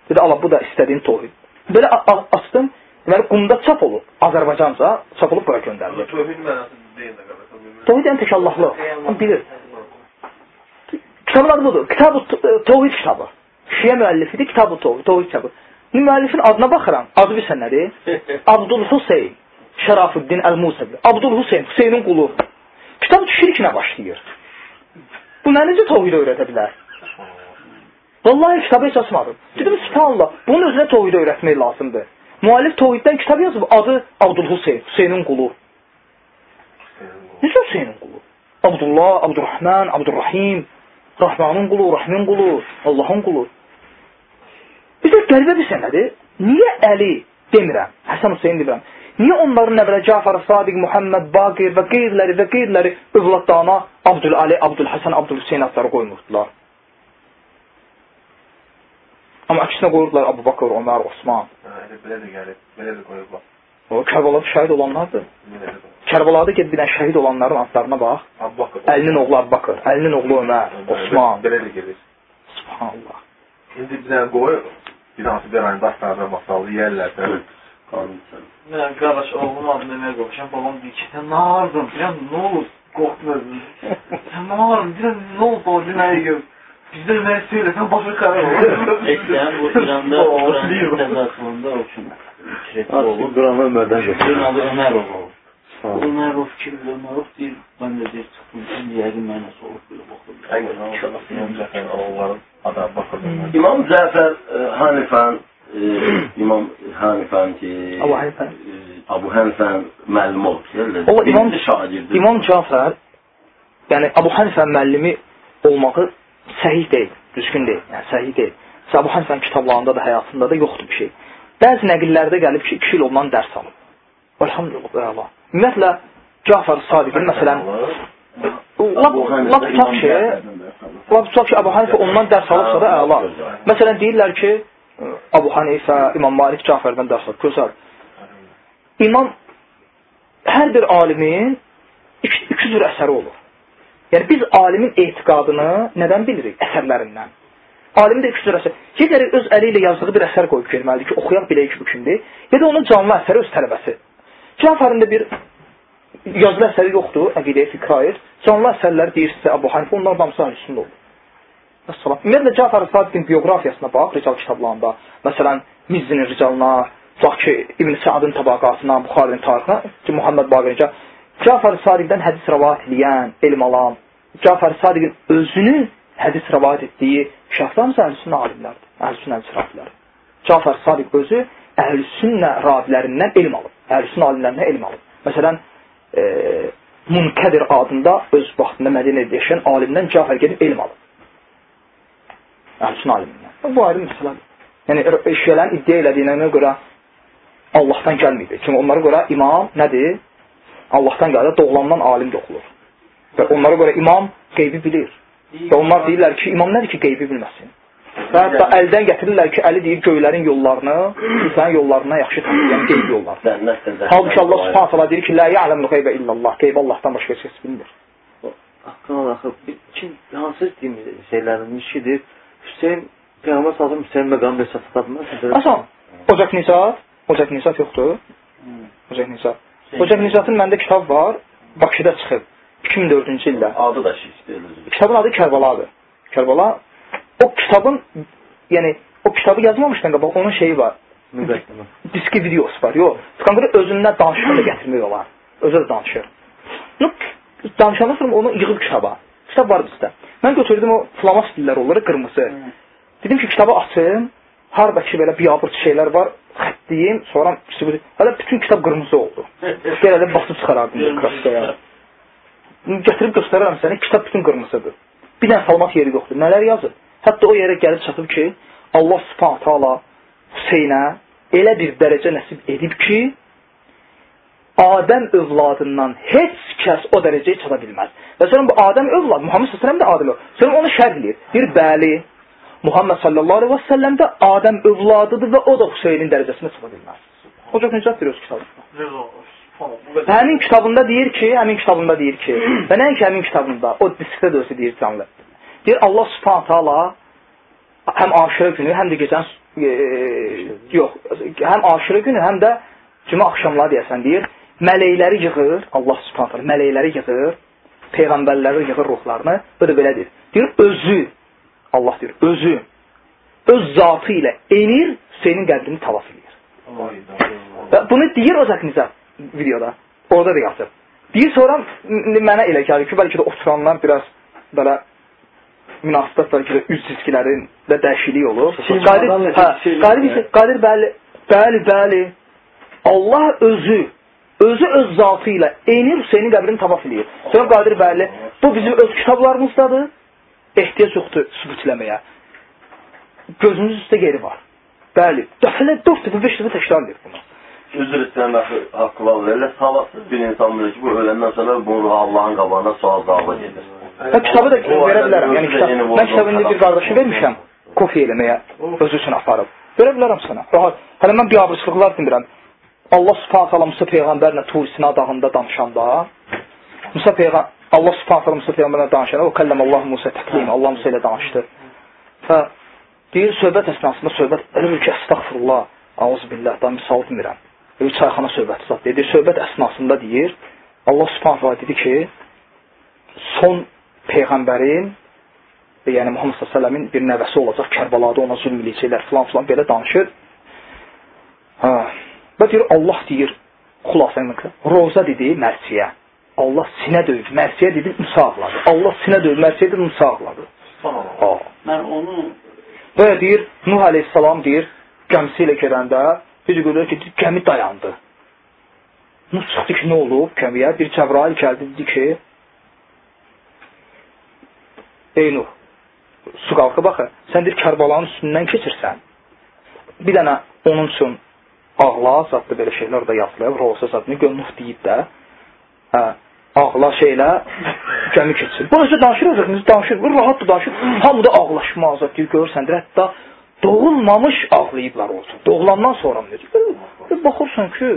Dedi, ala bu da istədiyin tohid. Belə açdım, deməli qumda çap olub, Azərbaycanca çap olub qoya göndərilir. Tohid mənası deyil də qardaşım. Tohid yəni tək Allahlı. Bilir. Kitabın adı budur. Kitab-ı Tohid kitabı. Şiə müəllifidir, Kitab-ı Tohid, Tohid kitabı. Müəllifin adına baxıram. Adı bilsən nədir? Abdul Huseyn Şərafuddin Əl-Musavi. Abdul Huseyn, Hüseynin qulu. Kitab şirklə başlayır. Bu nə necə tohid öyrədə bilər? Vallahi kitabı heç açmadım. Dedim, subhanallah, bunun özünə tohid öyrətmək lazımdır. Müəllif tohiddən kitab yazıb, adı Abdul Huseyn, Hüseynin qulu. Necə Hüseynin qulu? Abdullah, Abdurrahman, Abdurrahim, Rahmanın qulu, Rahimin qulu, Allahın qulu. Bir də qəribə bir sənədir. Niyə Əli demirəm, Həsən Hüseyin demirəm. Niyə onların nə belə Cafar, Sadiq, Muhammed, Baqir və qeyriləri və qeyriləri övladlarına Abdül Ali, Abdül Həsən, Abdül Hüseyin adları qoymurdular? Amma əksinə qoyurdular Abu Bakır, Ömər, Osman. Hə, belə də gəlib, belə də qoyublar. O Kərbalada şəhid olanlardır. Kərbalada gedib bir dənə şəhid olanların adlarına bax. Abu Bakır. Əlinin oğlu Abu Bakır, əlinin oğlu Ömər, Osman. Belə də gelir. Subhanallah. İndi dənə qoy, bir hansı bir ayın daşlarına masalı yeyərlər. sən. Mən qardaş oğlum adını deməyə qorxuşam. Babam deyir ki, sən nə ağırdın? Deyirəm, nə olur? Qorxma özünü. sən nə ağırdın? Deyirəm, nə oldu o dinəyə gör. Bizdə nə söyləsən başa xərab olur. Eskiden bu İran'da Kur'an tezasında okşun. Ücretli olur. Duranı Ömərdən Bunun adı Ömerov olur. Ömerov kimdir? Ömerov deyir. Ben de deyir çıxmışım. Yəqin mənəsi olub belə baxıb. İmam Cəfər Cəfər e, Hanifən, e, İmam Hanifən ki, Abu Hanifə. e, Hanifən müəllim olub. O İmam Birinci şagirdi. İmam Cafər yəni Abu Hanifə müəllimi olmağı səhih deyil, düzgün deyil, yəni səhih deyil. Sə Abu Hanifənin kitablarında da, həyatında da yoxdur bir şey. Bəzi nəqillərdə gəlib ki, 2 il ondan dərs alıb. Elhamdülillah. Ümumiyyətlə Cafər Sadiqin məsələn lap lap tutaq ki, lap tutaq ki, Abu Hanifə ondan dərs alıbsa da əla. Məsələn deyirlər ki, Abu Hanifə, İmam Malik Cafərdən dərs alıb. Gözəl. İmam hər bir alimin iki, iki cür əsəri olur. Yəni biz alimin etiqadını nədən bilirik? Əsərlərindən. Alimin də iki cür əsər. Ya gərək öz əli ilə yazdığı bir əsər qoyub gəlməlidir ki, oxuyaq bilək ki, bu kimdir. Ya da onun canlı əsəri öz tələbəsi. Cafarın da bir yazılı əsəri yoxdur, əqidəyə fikr aid. Canlı əsərlər deyir sizə Əbu Hanifə, onlar hamısı əhlüsündə olur. Əssalam. Ümumiyyətlə Cafar Sadiqin bioqrafiyasına bax, rical kitablarında. Məsələn, Mizzinin ricalına, tutaq ki, İbn Sa'dın tabaqasına, Buxarinin tarixinə, ki, Muhammed Baqirincə Cafar Sadiqdən hədis rəvayət edən, elm alan, Cafar Sadiqin özünün hədis rəvayət etdiyi şəxslər əhlüsünnə alimlərdir, əhlüsünnə hədis raviləri. Cafar Sadiq özü əhlüsünnə ravilərindən elm alıb, əhlüsünnə alimlərindən elm alıb. Məsələn, e, Munkadir adında öz vaxtında Mədinədə yaşayan alimdən Cafar gedib elm alıb. Əhlüsünnə alimindən. Bu ayrı məsələdir. Yəni, şiələrin iddia elədiyinə görə Allahdan gəlməyib. Çünki onlara görə imam nədir? Allahdan gəlir, doğulandan alim də oxulur. Və onlara görə imam qeybi bilir. Və onlar deyirlər ki, imam nədir ki, qeybi bilməsin? Və hətta əldən gətirirlər ki, əli deyir göylərin yollarını, insanın yollarına yaxşı tanıyır, yəni qeyb yollar. Halbuki Allah subhanət hala deyir ki, Lə ya'ləmul qeybə illallah, qeyb Allahdan başqa heç kəs bilmir. Haqqına baxıb, kim, hansı din şeylərin işidir? Hüseyin, Peyğəmbər sallallahu Hüseyin məqamı çata bilməz. Asan, Ocaq Nisat, Ocaq Nisat yoxdur. Ocaq Nisat. Ocaq Nisatın məndə kitab var, Bakıda çıxıb. 2004-cü ildə. Adı da Şekspir. Kitabın adı Kərbaladır. Kərbala o kitabın yəni o kitabı yazmamışdan qabaq onun şeyi var. Müqəddimə. Diski videosu var. Yox. Kanqara özündən danışığı da gətirmək olar. Özü də danışır. Yox, danışandan sonra onu yığıb kitaba. Kitab var bizdə. Mən götürdüm o flamas dillər olur, qırmızı. Dedim ki, kitabı açım. Harda ki belə biabırçı şeylər var, xəttliyim, sonra hələ bütün kitab qırmızı oldu. Gələ də basıb çıxarardım kraskaya. Gətirib göstərərəm sənə, kitab bütün qırmızıdır. Bir dənə salmat yeri yoxdur. Nələr yazır? Hətta o yerə gəlib çatıb ki, Allah subhanət hala Hüseynə elə bir dərəcə nəsib edib ki, Adəm övladından heç kəs o dərəcəyə çata bilməz. Və sonra bu Adəm övlad, Muhammed s.ə.v də Adəm övlad. Sonra onu şərh edir. Deyir, bəli, Muhammed sallallahu aleyhi və səlləm də Adəm övladıdır və o da Hüseynin dərəcəsinə çata bilməz. O çox necət veriyoruz kitabında. Həmin kitabında deyir ki, həmin kitabında deyir ki, və nəinki həmin kitabında, o diskdə də özü deyir canlı. Deyir Allah subhanət hala həm aşırı günü, həm də gecən e, yox, həm aşırı günü, həm də cümə axşamları deyəsən deyir, mələkləri yığır, Allah subhanət hala mələkləri yığır, peyğəmbərləri yığır ruhlarını, bu da belədir. Deyir, özü, Allah deyir, özü, öz zatı ilə enir, Hüseynin qəbrini tavaf edir. Və bunu deyir o zəknizə videoda. Orada da yazır. Deyir sonra mənə elə gəlir ki, bəlkə də oturanlar biraz belə münasibət bəlkə də üz çizgilərin də dəyişikliyi olur. Qadir, hə, Qadir, Qadir bəli, bəli, bəli. Allah özü, özü öz zatı ilə eyni Hüseynin qəbrini tavaf edir. Sonra Qadir bəli, bu bizim öz kitablarımızdadır. Ehtiyac yoxdur sübut eləməyə. Gözünüz üstə geri var. Bəli, dəfələ 4 dəfə, 5 dəfə təkrar edir bunu. Üzr istəyən haqqı var. Elə savadsız bir insan bilir ki, bu öləndən sonra bunu Allahın qabağında sual cavabı gedir. Və kitabı da verə bilərəm. Yəni kitab, mən kitabı indi bir qardaşa vermişəm, kofi eləməyə, özü üçün aparıb. Verə bilərəm sənə. Rahat. Hələ mən biabırçılıqlar demirəm. Allah Subhanahu taala Musa peyğəmbərlə Tur Sina dağında danışanda Musa peyğəmbər Allah Subhanahu taala Musa peyğəmbərlə danışanda o kəlləm Allah Musa təklim, Allah Musa ilə danışdı. Və deyir söhbət əsnasında söhbət elə bir ki, əstəğfurullah, auzubillah, da misal demirəm. Bir çayxana söhbəti zat dedi. Söhbət əsnasında deyir, Allah Subhanahu taala dedi ki, son peyğəmbərin yəni Muhammed s.ə.v-in bir nəvəsi olacaq, Kərbalada ona zülm eləyəcəklər, filan filan belə danışır. Hə. Və deyir, Allah deyir, xülasəndə, Roza dedi Mərsiyə. Allah sinə döyüb, Mərsiyə dedi, Musa ağladı. Allah sinə döyüb, Mərsiyə dedi, Musa ağladı. Ha. Mən onu... Və deyir, Nuh aleyhissalam deyir, gəmisi ilə gedəndə, bir görür ki, gəmi dayandı. Nuh çıxdı ki, nə olub gəmiyə? Bir Cəbrail gəldi, dedi ki, Ey Nuh, su qalxıb baxı, sən deyir Kərbalanın üstündən keçirsən. Bir dənə onun üçün ağla, zadlı belə şeylər orada yazılır, Rosa zadını Nuh deyib də, hə, ağla şeylə gəmi keçsin. Bu necə danışır, özünüz danışır, rahat da danışır. Hamı da ağlaşma azad deyir, görürsən, deyir, hətta doğulmamış ağlayıblar olsun. Doğulandan sonra necə? Baxırsan ki,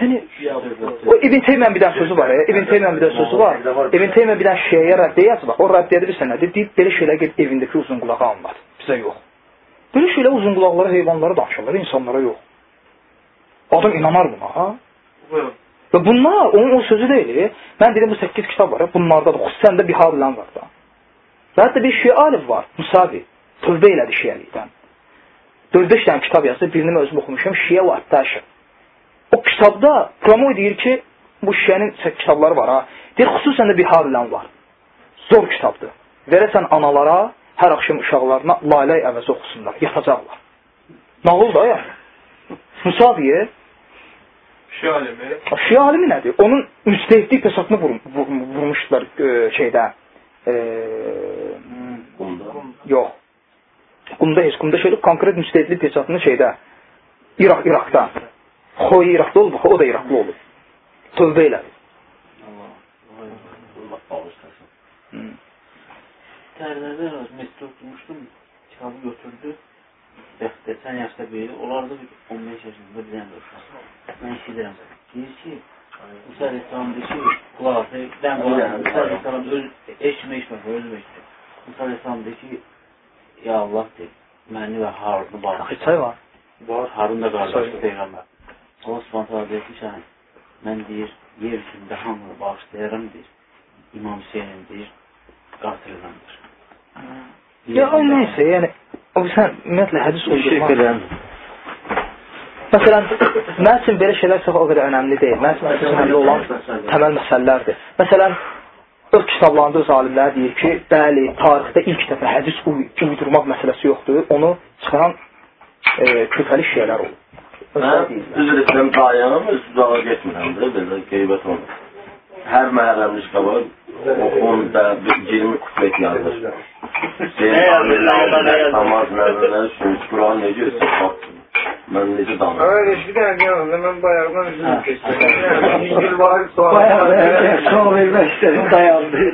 Dövləti. o İbn Teymiyənin bir dənə sözü var. İbn Teymiyənin bir dənə sözü var. İbn Teymiyyə bir dənə şeyə rəddiyə yazıb. O rəddiyədə bilirsən nədir? Deyib belə şeylər get evindəki uzun qulağı anlat. Bizə yox. Belə şeylər uzun qulaqlara, heyvanlara danışırlar, insanlara yox. Adam inanar buna. Ha? Və bunlar onun o sözü deyil. Mən dedim bu 8 kitab var. Bunlarda da xüsusən də Bihar ilə var da. Və hətta bir şiə alif var, Musavi. Tövbə elədi şiəlikdən. 4-5 dənə kitab yazdı, birini özüm oxumuşam, Şiə və Attaşi. O kitabda Pramoy deyir ki, bu şiənin kitabları var ha. Deyir, xüsusən də Bihar ilə var. Zor kitabdır. Verəsən analara, hər axşam uşaqlarına laylay əvəzi oxusunlar, yatacaqlar. Nağıl da yəni. Musaviyə Şia alimi. Şia alimi nədir? Onun müstehidlik pesatını vur, vur, vurmuşdular e, şeydə. E, Bunda. yox. Qumda heç qumda şeydə konkret müstehidlik pesatını şeydə. İraq, İraqda. Xoy İraqda olub, o da İraqlı olub. Tövbə elədi. Allah bağışlasın. Tərlərdə metrə oturmuşdum, kitabı götürdü. Keçən yaşda biri, onlar da bir 15 yaşında bir dənə də uşaq. Mən eşidirəm. Deyir ki, Musa Aleyhisselam'da ki, qulaq ası, dən qulaq ası, Musa Aleyhisselam öz, eşmə eşmə, özüm eşdim. Musa Aleyhisselam'da ki, ya Allah deyir, məni və Harun'u Axı bağışla. çay var. Var, Harun da qardaşı. Peyğəmbər. Allah subhanətə sən, mən deyir, yer üstündə hamını bağışlayaram deyir. İmam Hüseynin deyir, qatiləndir. Ya o neysə, yəni o sən ümumiyyətlə hədis uydurmaq. Məsələn, mənim üçün belə şeylər çox o qədər önəmli deyil. Mənim üçün əsas önəmli olan təməl məsələlərdir. Məsələn, öz kitablarında öz alimlər deyir ki, bəli, tarixdə ilk dəfə hədis uy uydurmaq məsələsi yoxdur. Onu çıxaran e, küfəli şeylər olur. Mən üzr istəyirəm dayanım, öz dağa getmirəm də, belə qeybət olmur. Hər məhərrəmlik qaba 10 da 20 kuplet yazır. Namaz nəvələr üçün Quran necə istifat Mən necə danışım? Öyle bir tane yanında ben bayağıdan geçtim. Yani bir var sonra. Son vermək istədim, dayandı.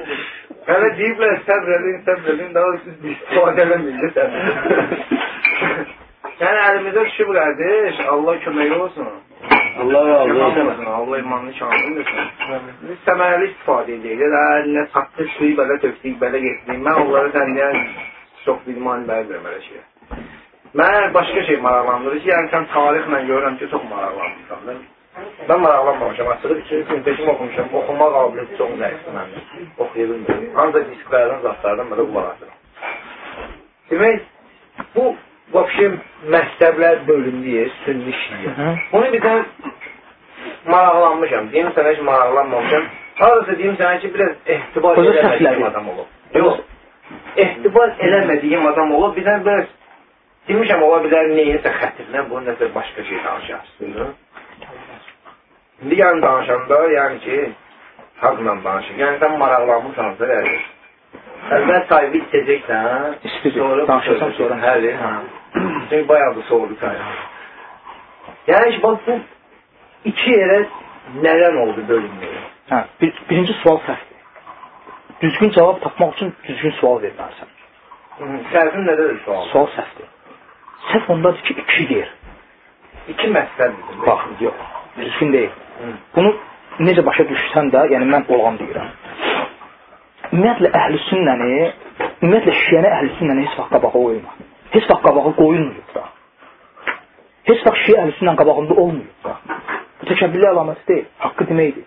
Hele deyiblər səbredin, səbredin, daha siz bir istifadə eləməyəcək Yəni əlimizə düşüb qardeş, Allah kömək olsun. Allah razı olsun. Allah imanını etsin. Biz səmərəli istifadə edirik. Də nə satdıq, suyu belə tökdük, belə getdik. Mən onları səndən çox bilman vermirəm elə şeyə. Mən başqa şey maraqlandırır ki, yəni sən tarixlə görürəm ki, çox maraqlanmışsan. Mən, maraqlanmamışam açığı. İki sintekim oxumuşam. Oxuma qabiliyyəti çox zəifdir məndə. Oxuya bilmirəm. Ancaq disklərdən, zatlardan belə qulaq asıram. Demək, bu vəbşə məktəblər bölündüyə, sünni şiyə. Bunu bir dən maraqlanmışam. Deyim sənə ki, maraqlanmamışam. Harası deyim sənə ki, biraz ehtibar eləmədiyim adam olub. Yox. Ehtibar eləmədiyim adam olub. Bir dən biraz demişəm, ola bilər neyinsə xətirlə, bu nəsə başqa şey danışarsın. İndi yəni danışanda, yəni ki, haqla danışır. Yəni sən maraqlanmışsansa, yəni, əvvəl sahibi istəyəcəksən, İstəyəcək. sonra sözü- sonra. Həli, hə. Çünki bayağı da soğudu sahibi. Yəni bax bu iki yerə nədən oldu bölünməyə? Hə, bir, birinci sual səhvdir. Düzgün cavab tapmaq üçün düzgün sual verməlisən. Səhvin nədədir sual? Sual səhvdir. Səhv ondadır ki, iki yer. İki məsələdir. Bax, yox, düzgün deyil. Bunu necə başa düşsən də, yəni mən olan deyirəm. Ümumiyyətlə əhl-i sünnəni, ümumiyyətlə şiəni əhl-i sünnəni heç vaxt qabağa qoyma. Heç vaxt qabağa qoyulmuyub da. Heç vaxt şiə əhl-i sünnən qabağında olmuyub da. Bu təkəbbürlü əlaməti deyil, haqqı deməkdir.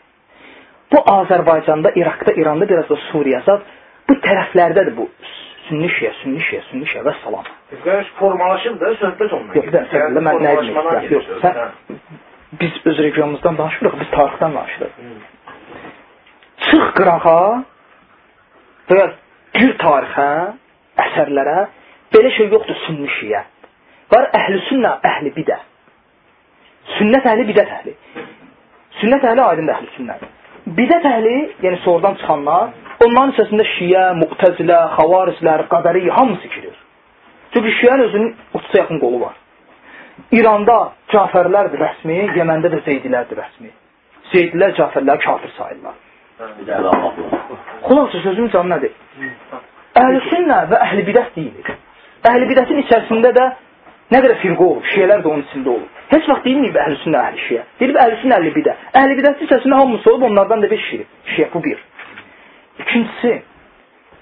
Bu Azərbaycanda, İraqda, İranda, biraz da Suriyada bu tərəflərdədir bu sünni şiə, sünni şiə, sünni şiə və salam. Görüş formalaşıb da söhbət ondan. Yox, bir də sən bilə, mən nə demək istəyirəm? Yox, sən biz öz regionumuzdan danışmırıq, biz tarixdən danışırıq. Çıx qırağa və gir tarixə, əsərlərə belə şey yoxdur sünni şiə. Var əhli sünnə, əhli bidə. Sünnət əhli, bidət əhli. Sünnət əhli aydın əhli sünnədir. Bidət əhli, yəni sonradan çıxanlar, onların içərisində şiə, muqtəzilə, xavariclər, qədəri hamısı girir. Çünki şiənin özünün 30-a yaxın qolu var. İranda Cafərlərdir rəsmi, Yəməndə də Zeydilərdir rəsmi. Zeydilər Cafərləri kafir sayırlar. Xülasə sözüm canı nədir? Əhl-i sünnə və əhl-i bidət deyilir. Əhl-i bidətin içərisində də Nə qədər firqə olur, şiyələr də onun içində olur. Heç vaxt deyilməyib əhlüsünnə əhli şiyə. Deyilib əhlüsünnə əhli bidə. Əhli bidəsi səsində hamısı olub, onlardan da bir şiyə. Şiyə bu bir. İkincisi,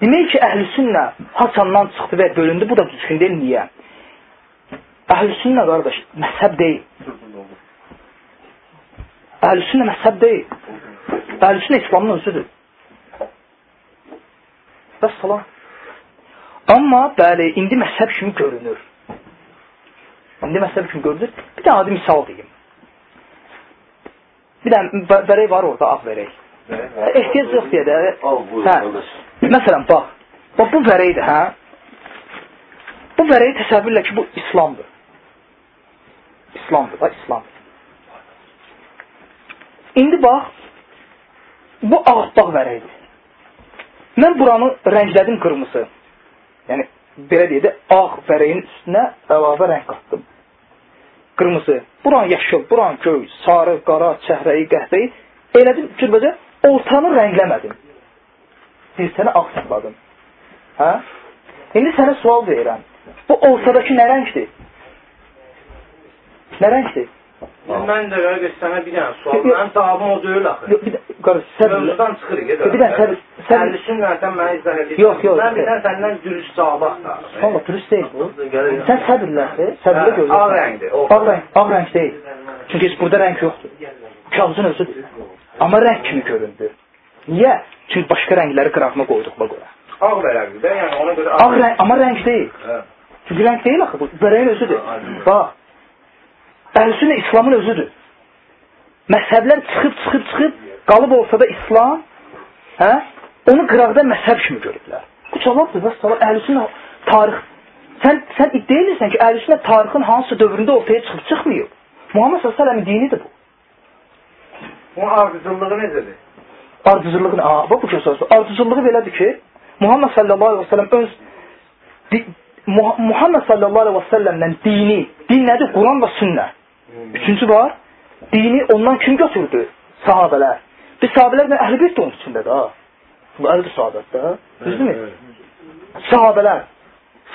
demək ki, əhlüsünnə haçandan çıxdı və bölündü, bu da düzgün deyil, niyə? Əhlüsünnə qardaş, məzhəb deyil. Əhlüsünnə məzhəb deyil. Əhlüsünnə İslamın özüdür. Bəs salam. Amma bəli, indi məzhəb kimi görünür. İndi məsələ kimi görülür. Bir dənə adi misal deyim. Bir dənə vərək var orada, ağ vərək. Ehtiyac yox deyə də. Hə. Məsələn, bax. Bax, bu vərəkdir, hə? Bu vərəyi təsəvvürlə ki, bu İslamdır. İslamdır, bax, İslam. İndi bax, bu ağappaq vərəkdir. Mən buranı rənglədim qırmızı. Yəni, belə deyək də, ağ vərəyin üstünə əlavə rəng qatdım. Qırmızı, buran yaşıl, buran göy, sarı, qara, çəhrəyi, qəhvəyi elədim cürbəcə, ortanı rəngləmədim. Bir sənə ağ saxladım. Hə? İndi sənə sual verirəm. Bu ortadakı nə rəngdir? Nə rəngdir? Mən də qardaş sənə bir dənə sual. Mənim cavabım o deyil axı. Yox, bir də qardaş, səbirlə. Mövzudan çıxırıq. Bir dənə səbir, səbir. Əllisin sən mənə izah edirsən. Yox, yox. Mən bir dənə səndən dürüst cavab axtarıram. Valla dürüst deyil bu. Sən səbirlə, səbirlə Hə, görürsən. ağ rəngdir, o. Ağ rəng, ağ rəng deyil. Çünki heç burada rəng yoxdur. Kağızın özüdür. Amma rəng kimi göründü. Niyə? Çünki başqa rəngləri qırağına qoyduqla görə. Ağ vərəqdir də, yəni ona görə Ağ rəng, amma rəng deyil. Hə. Çünki rəng deyil axı bu. Vərəyin özüdür. Bax. Əhlüsünnə İslamın özüdür. Məzhəblər çıxıb, çıxıb, çıxıb, qalıb ortada İslam, hə? Onu qıraqda məzhəb kimi görüblər. Bu cavabdır, bəs cavab əhlüsünnə tarix. Sən sən iddia edirsən ki, əhlüsünnə tarixin hansı dövründə ortaya çıxıb çıxmayıb. Muhammed sallallahu əleyhi dinidir bu. Bunun ardıcıllığı necədir? Ardıcıllığı, a, bax bu kösəsi. Ardıcıllığı belədir ki, Muhammed sallallahu əleyhi və səlləm öz di, Muh Muhammed sallallahu əleyhi və səlləmdən dini, din nədir? Quran və sünnə. Üçüncü var. Dini ondan kim götürdü? Sahabələr. Biz sahabələr də əhl-i beyt də onun içindədir ha. Bu əhl-i sahabətdə. Düzdürmü? Sahabələr.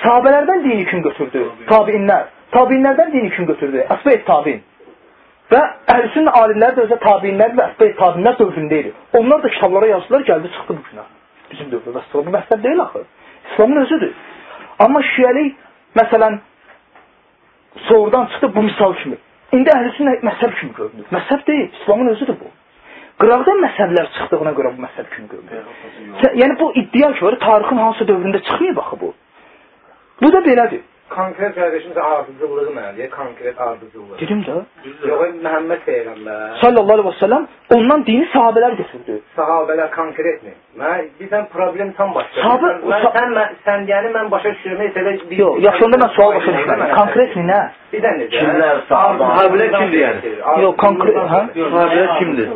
Sahabələrdən dini kim götürdü? Tabiinlər. Tabiinlərdən dini kim götürdü? Əsbəyt tabiin. Və əhlüsünün alimləri də özə tabiinlər və əsbəyt tabiinlər dövründə idi. Onlar da kitablara yazdılar, gəldi, çıxdı bu günə. Bizim dövrdə. Və bu məhsəb deyil axı. İslamın özüdür. Amma şiəlik, məsələn, soğurdan çıxdı bu misal kimi. İndi əhlüsünə məhsəb kimi görünür. Məhsəb deyil, İslamın özüdür bu. Qıraqdan məhsəblər çıxdığına görə bu kimi görünür. Sə, yəni bu iddia ki, var, tarixin hansı dövründə çıxmayıb axı bu. Bu da belədir. Konkret qardaşımız ardıcılığı mənədir, konkret ardıcılığı. Dedim də. Yox, Məhəmməd Peyğəmbər, Sallallahu əleyhi və səlləm ondan dini sahabelər götürdü. sahabələr konkretmi? Mən bizdən problem tam başqa. Sahabə- Sən- mən, sən, mən, sən yəni mən başa düşürəm, elə bir... Yox, yaxşı onda mən sual başa düşmədim. Konkret mi nə? Bir dənə necə? Kimlər sahabə? Sahabələr kimdir yəni? Yox, konkret, hə? Sahabələr kimdir?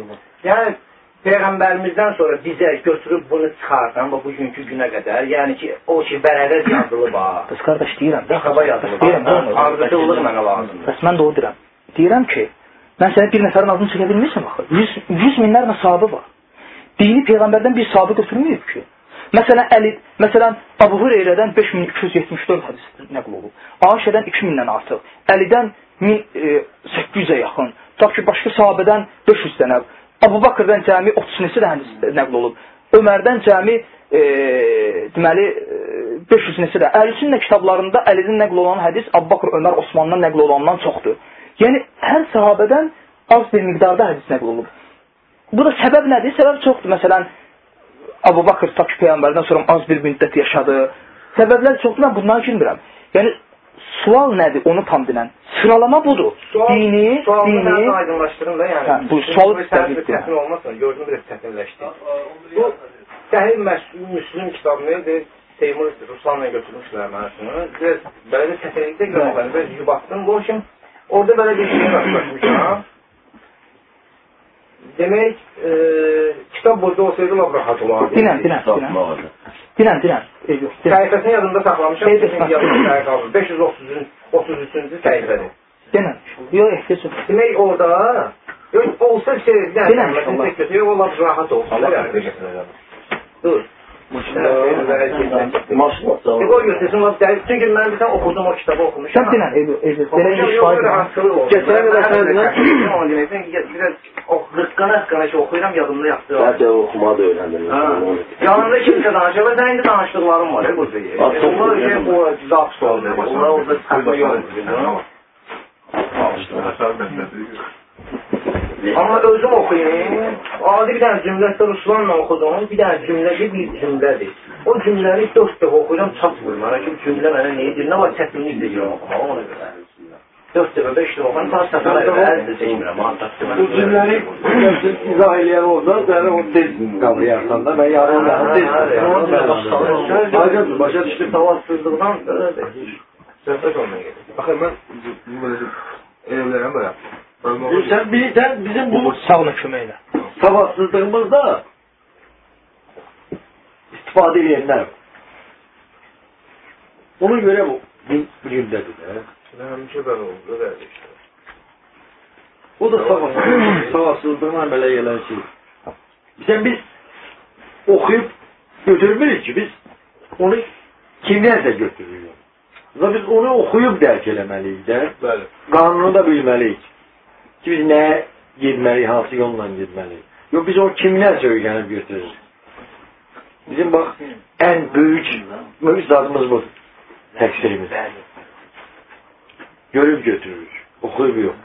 Yəni Peyğəmbərimizdən sonra bizə götürüb bunu çıxardan bu bugünkü günə qədər, yəni ki, o ki, bərədə yazılıb ha. Bəs qardaş deyirəm Bəs yazılıb. Ardıcıllıq mənə lazımdır. Bəs mən də o deyirəm. Deyirəm ki, mən sənə bir nəfərin adını çəkə bilmirsən axı. 100 100 minlərlə sahabə var. Dini peyğəmbərdən bir sahabə götürməyib ki. Məsələn, Əli, məsələn, Abu Hüreyrədən 5274 hədis nəql olub. Ayşədən 2000-dən artıq. Əlidən 1800-ə yaxın. Tutaq ki, başqa sahabədən 500 dənə. Abu Bakrdan cəmi 30 neçə hədis nəql olub. Ömərdən cəmi e, deməli e, 500 neçə də. Əl-Sünnə kitablarında Əlidən nəql olan hədis Abu Bakr, Ömər, Osmandan nəql olandan çoxdur. Yəni hər sahabədən az bir miqdarda hədis nəql olub. Bu da səbəb nədir? Səbəb çoxdur. Məsələn, Abu Bakr ki, peyğəmbərdən sonra az bir müddət yaşadı. Səbəblər çoxdur, mən bundan girmirəm. Yəni sual nədir? Onu tam bilən. Sıralama budur. Sual, dini, sualını dini. mən aydınlaşdırım da, yəni. Hə, bu sualı səhv dəqiq çətin olmasa, gördüm bir çətinləşdi. Bu Səhih Müslüm kitabını de, Teymur Ruslanla götürmüşlər mənə şunu. Biraz belə bir çətinlikdə görmüşlər. Biraz yubatdım. Bu işin orada belə bir şey rastlaşmışam. Demək, e, kitab burada olsaydı lap rahat olardı. Dinən, dinən, dinən. Dinən, dinən. Eyb yox, dinən. Səhifəsini yadımda saxlamışam. Eyb yox, Çünki yadımda səhifə qalır. 533 33-cü səhifədir. Dinən. Yox, ehtiyac yox. Demək orada yox olsa şey, Dinən yəni inşallah. tek götürüyor, o lap rahat olsun. da yəni. Dur. Çünki mən bir tane oxudum o kitabı oxumuşam. Sən ev, belə bir oldu. Keçən qədər Mən sən biraz o hıqqana-hıqqana ki, oxuyuram, yadımda yaptı. Bəlkə oxumağı da öyrəndim. Yanında kimsə danışır və sənin də danışdıqların var, bu şey. Çok Onlar şey, güzel. o zat sualdır. Onlar orada çıxma yox. Amma özüm oxuyayım. Adi bir dənə cümlədə Ruslanla oxudum. Bir dənə cümlə bir cümlədir. O cümləni dörd dəfə oxuyuram, çatmır mənə ki, cümlə mənə nə edir? Nə var çətinlik deyirəm oxumağa ona görə. Dörd dəfə, beş dəfə oxuyuram, ta səfərə əl də çəkmirəm. Bu cümləni izah eləyən orada səni o tez qavrayarsan da və yarın da tez. Aydın başa düşdük. Savadsızlıqdan belədir. Söhbət ondan gedir. Baxın mən belə evlərəm belə. Sən bilirsən bizim bu Sağ olun kömək elə. savadsızlığımızda istifadə edənlər. Ona görə bu gündədir də. Həmişə belə oldu, belə işte. O da savadsızlıqla belə gələn şey. Sən biz oxuyub götürmürük ki, biz onu kimlərsə götürürük. Biz onu oxuyub dərk eləməliyik də. Bəli. Qanunu da bilməliyik. Ki biz nə getməliyik, hansı yolla getməliyik. Yox biz onu kimlərsə öyrənib götürürük. Bizim bax ən böyük mövcudumuz bu. Təqsirimiz. Görüb götürürük. Oxuyub yox.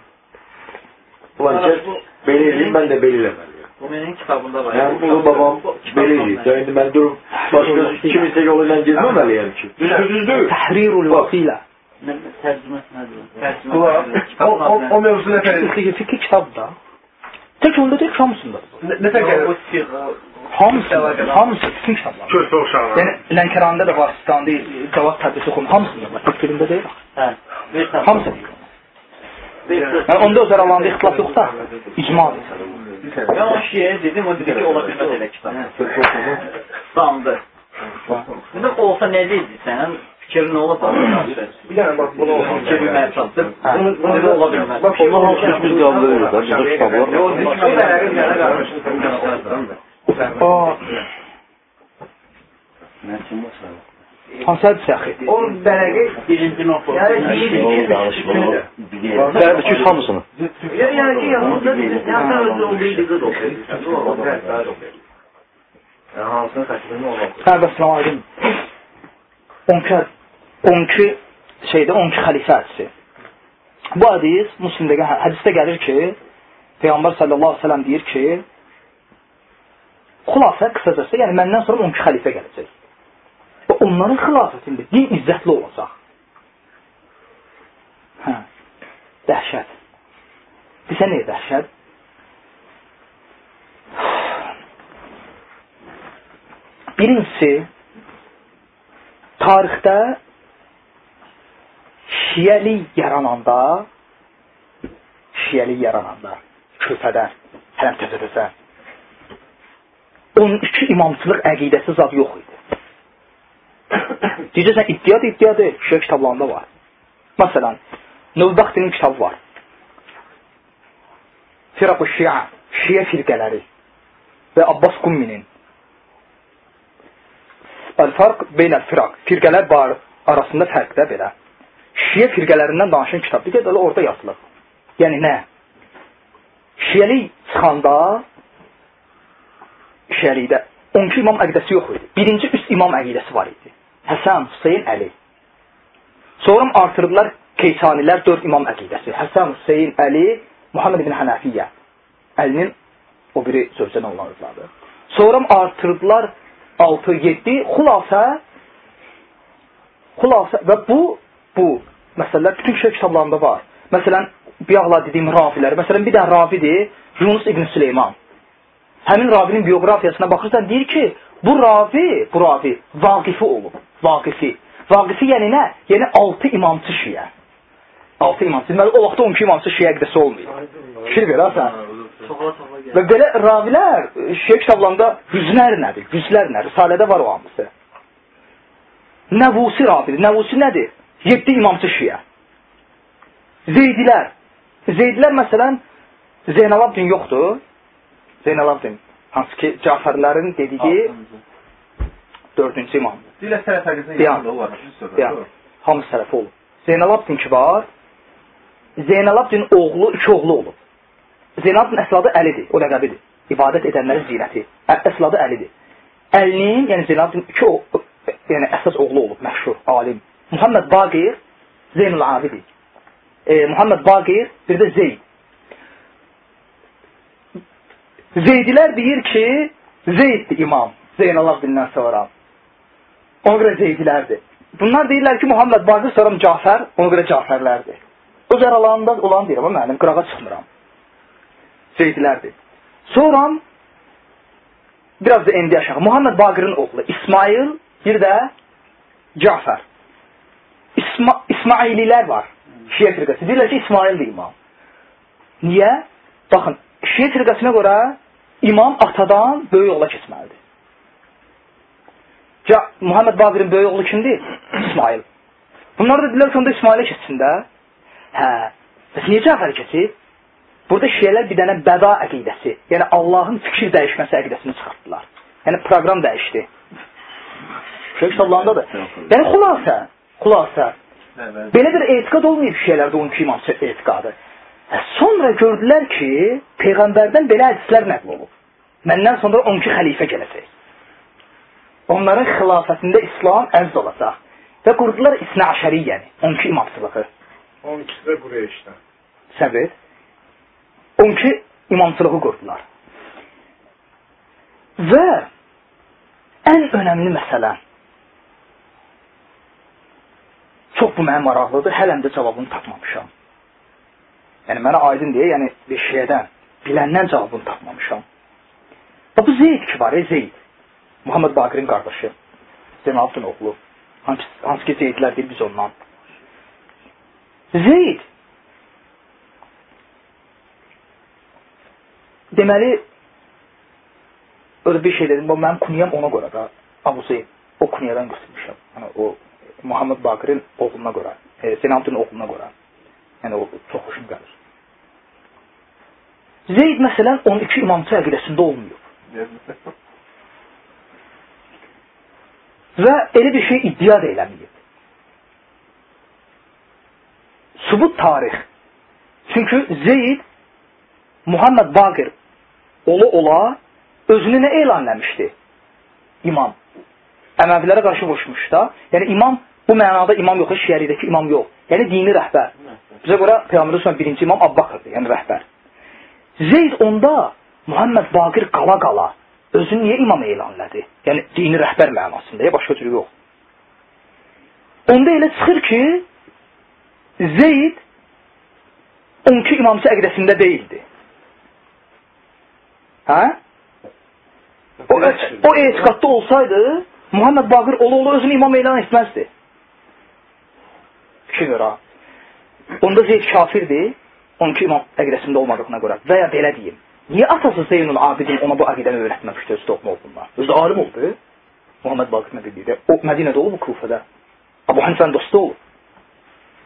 Ulan kəs belə eləyim, mən də belə eləməliyim. Bu mənim kitabımda var. Yəni bunu babam belə eləyir. Sən indi mən durum başqa kimisə yolu ilə gezməməliyəm ki. Düzdür. Təhrirul vəsilə. Nə tərcüməsi nədir? O, o, o mövzu nə qədər? Fiqh, fiqh kitab da. Tək onda deyil, hamısında. Nə təkər? Hamısı, hamısı fiqh kitablar. Köz soğuşanlar. Yəni Lənkəranda da var, Standi, Cavad Tədrisi oxum, hamısında var. Fiqh filmdə deyil. Hə. Hamısı. Yəni onda öz aralarında ixtilaf yox da, icmadır. Ben o şiye dedim, o dedi ki olabilmez elə kitab. Sandı. Dedim olsa ne deyildi sənin fikrin ne olub? Bir dənə bax, bunu oxuyum. Fikir bilməyə çalışdım. Bunu- bunu- Dedi olabilmez. Bax, Onlar hamısı biz qəbul edirik də, bizim kitablar. Yox, biz bir dənə, bir dənə qarışıq. Aa, Mən kim olsam? hansı hədis əxi? O bərəqi, Birincini oxu. yəni deyir Onu ki, danışmalı. Bəli, ki hamısını. Ya yəni ki, yanımızda deyir, yəni sən özü o bir qız oxuyur. O, o, bəli, bəli oxuyur. Yəni hansını xətrini onu oxuyur. Hə, bəs tamam aydın. 12 12 şeydə 12 xəlifə hədisi. Bu hədis Müslimdə hə- hədisdə gəlir ki, Peyğəmbər sallallahu əleyhi və səlləm deyir ki, xülasə qısacası, yəni məndən sonra 12 xəlifə gələcək. Və onların xilafətində din izzətli olacaq. Hə. Dəhşət. Bizə nə dəhşət? Birincisi, tarixdə şiyəlik yarananda, şiyəlik yarananda, küfədə, hələm təzə-təzə, 12 imamçılıq əqidəsi zad yox idi. Deyəcəksən, iddiadır, iddiadır, şiə kitablarında var. Məsələn, Növbəxtinin kitabı var. Firaq-ı Şiə, şiə firqələri və Abbas Qumminin El-Farq beynəl firaq. Firqələr var arasında fərqdə belə. Şiə firqələrindən danışan kitabdır. Gəl elə orada yazılır. Yəni nə? Şiəlik çıxanda şiəlikdə 12 imam əqidəsi yox idi. Birinci üst imam əqidəsi var idi. Həsən, Hüseyn, Əli. Sonra artırdılar Keysanilər 4 imam əqidəsi. Həsən, Hüseyn, Əli, Muhammed ibn Hənəfiyyə. Əlinin o biri sözdən olan özləri. Sonra artırdılar 6, 7, xülasə xülasə və bu bu məsələlər bütün şirk kitablarında var. Məsələn, bir ağla dediyim ravilər. Məsələn, bir dənə ravidir, Yunus ibn Süleyman. Həmin ravinin bioqrafiyasına baxırsan, deyir ki, bu ravi, bu ravi vaqifi olub, vaqifi. Vaqifi yəni nə? Yəni 6 imamçı şiə. 6 imamçı. Deməli, o vaxtda 12 imamçı şiə qədəsi olmayıb. Fikir ver, sən. Və belə ravilər şiə kitablarında yüzlərlədir, yüzlərlə. Risalədə var o hamısı. Nəvusi ravidir. Nəvusi nədir? 7 imamçı şiə. Zeydilər. Zeydilər məsələn Zeynalabdin yoxdur. Zeynalabdin. Hansı ki Cəfərlərin dediyi Dördüncü imam. Dilə Dayan. yanında olar. Dayan. Hamısı tərəfi olub. Zeynalabdin ki var. Zeynalabdin oğlu, iki oğlu olub. Zeynalabdin əsl adı Əlidir, o ləqəbidir. İbadət edənlərin zinəti. Əsl adı Əlidir. Əlinin, yəni Zeynalabdin iki o, yəni əsas oğlu olub, məşhur, alim. Muhammed Baqir, Zeynul Abidi. E, Muhammed Baqir, bir də Zeyd. Zeydilər deyir ki, Zeyddir imam. Zeynalabdindən sonra. Ona görə Zeydilərdir. Bunlar deyirlər ki, Muhammed Baqir sonra Cafər, ona görə Cafərlərdir. Öz aralarında olan deyirəm, mənim qırağa çıxmıram. Zeydilərdir. Sonra biraz da endi aşağı. Muhammed Baqirin oğlu İsmail, bir də Cafər. İsma İsmaililər var. Şiə firqəsi. Deyirlər ki, İsmaildir imam. Niyə? Baxın, Şiə firqəsinə görə imam atadan böyük oğla keçməlidir. Ca Muhammed Baqirin böyük oğlu kimdir? İsmail. Bunlar da dedilər ki, onda İsmailə keçsin də. Hə, bəs niyə Cəfər keçib? Burada şiələr bir dənə bəda əqidəsi, yəni Allahın fikir dəyişməsi əqidəsini çıxartdılar. Yəni proqram dəyişdi. Şeyh kitablarındadır. Yəni xülasə, xülasə, belə bir etiqad olmayıb şiələrdə 12 imam etiqadı. Hə, sonra gördülər ki, Peyğəmbərdən belə hədislər nəql olub. Məndən sonra 12 xəlifə gələcək. Onların xilafətində İslam əzz olacaq. Və qurdular İsna Əşəriyyəni, 12 imamçılığı. 12-si də Qureyşdə. Səbir. 12 imamçılığı qurdular. Və ən önəmli məsələ çox bu mənim maraqlıdır, hələm də cavabını tapmamışam. Yəni mənə aydın deyə, yəni bir şeydən, biləndən cavabını tapmamışam. Və bu Zeyd ki var, e, Zeyd. Muhammed Baqirin qardaşı. Zeynalabdin oğlu. Hansı, hansı ki Zeydlər deyil biz ondan. Zeyd deməli öyle bir şey dedim. Mənim kunyam ona görə də. Abu Zeyd. O kunyadan götürmüşəm. Yəni o Muhammed Baqirin oğluna görə. E, Zeynalabdin oğluna görə. Yəni o çox xoşum gəlir. Zeyd məsələn 12 imamçı əqidəsində olmuyor. Və elə bir şey iddia da eləməyib. Subut tarix. Çünki Zeyd Muhammed Baqir ola ola özünü nə elan eləmişdi? İmam. Əməvilərə qarşı vuruşmuş da. Yəni imam bu mənada imam yox, şiəridəki imam yox. Yəni dini rəhbər. Bizə görə Peyğəmbər sallallahu birinci imam Abbaqırdır, yəni rəhbər. Zeyd onda Muhammed Baqir qala qala özünü niyə imam elan elədi? Yəni dini rəhbər mənasında, ya başqa cür yox. Onda elə çıxır ki, Zeyd 12 imamçı əqidəsində deyildi. Hə? O, o etiqadda olsaydı, Muhammed Baqir ola-ola özünü imam elan etməzdi. Fikir görə. Onda Zeyd kafirdir, 12 imam əqidəsində olmadığına görə. Və ya belə deyim, niyə atası Zeynul Abidin ona bu əqidəni öyrətməmişdi öz doğma oğlundan? Özü də alim oldu. Muhammed Baqir birlikdə. O Mədinədə olub, Kufədə. Abu Hanifənin dostu olub.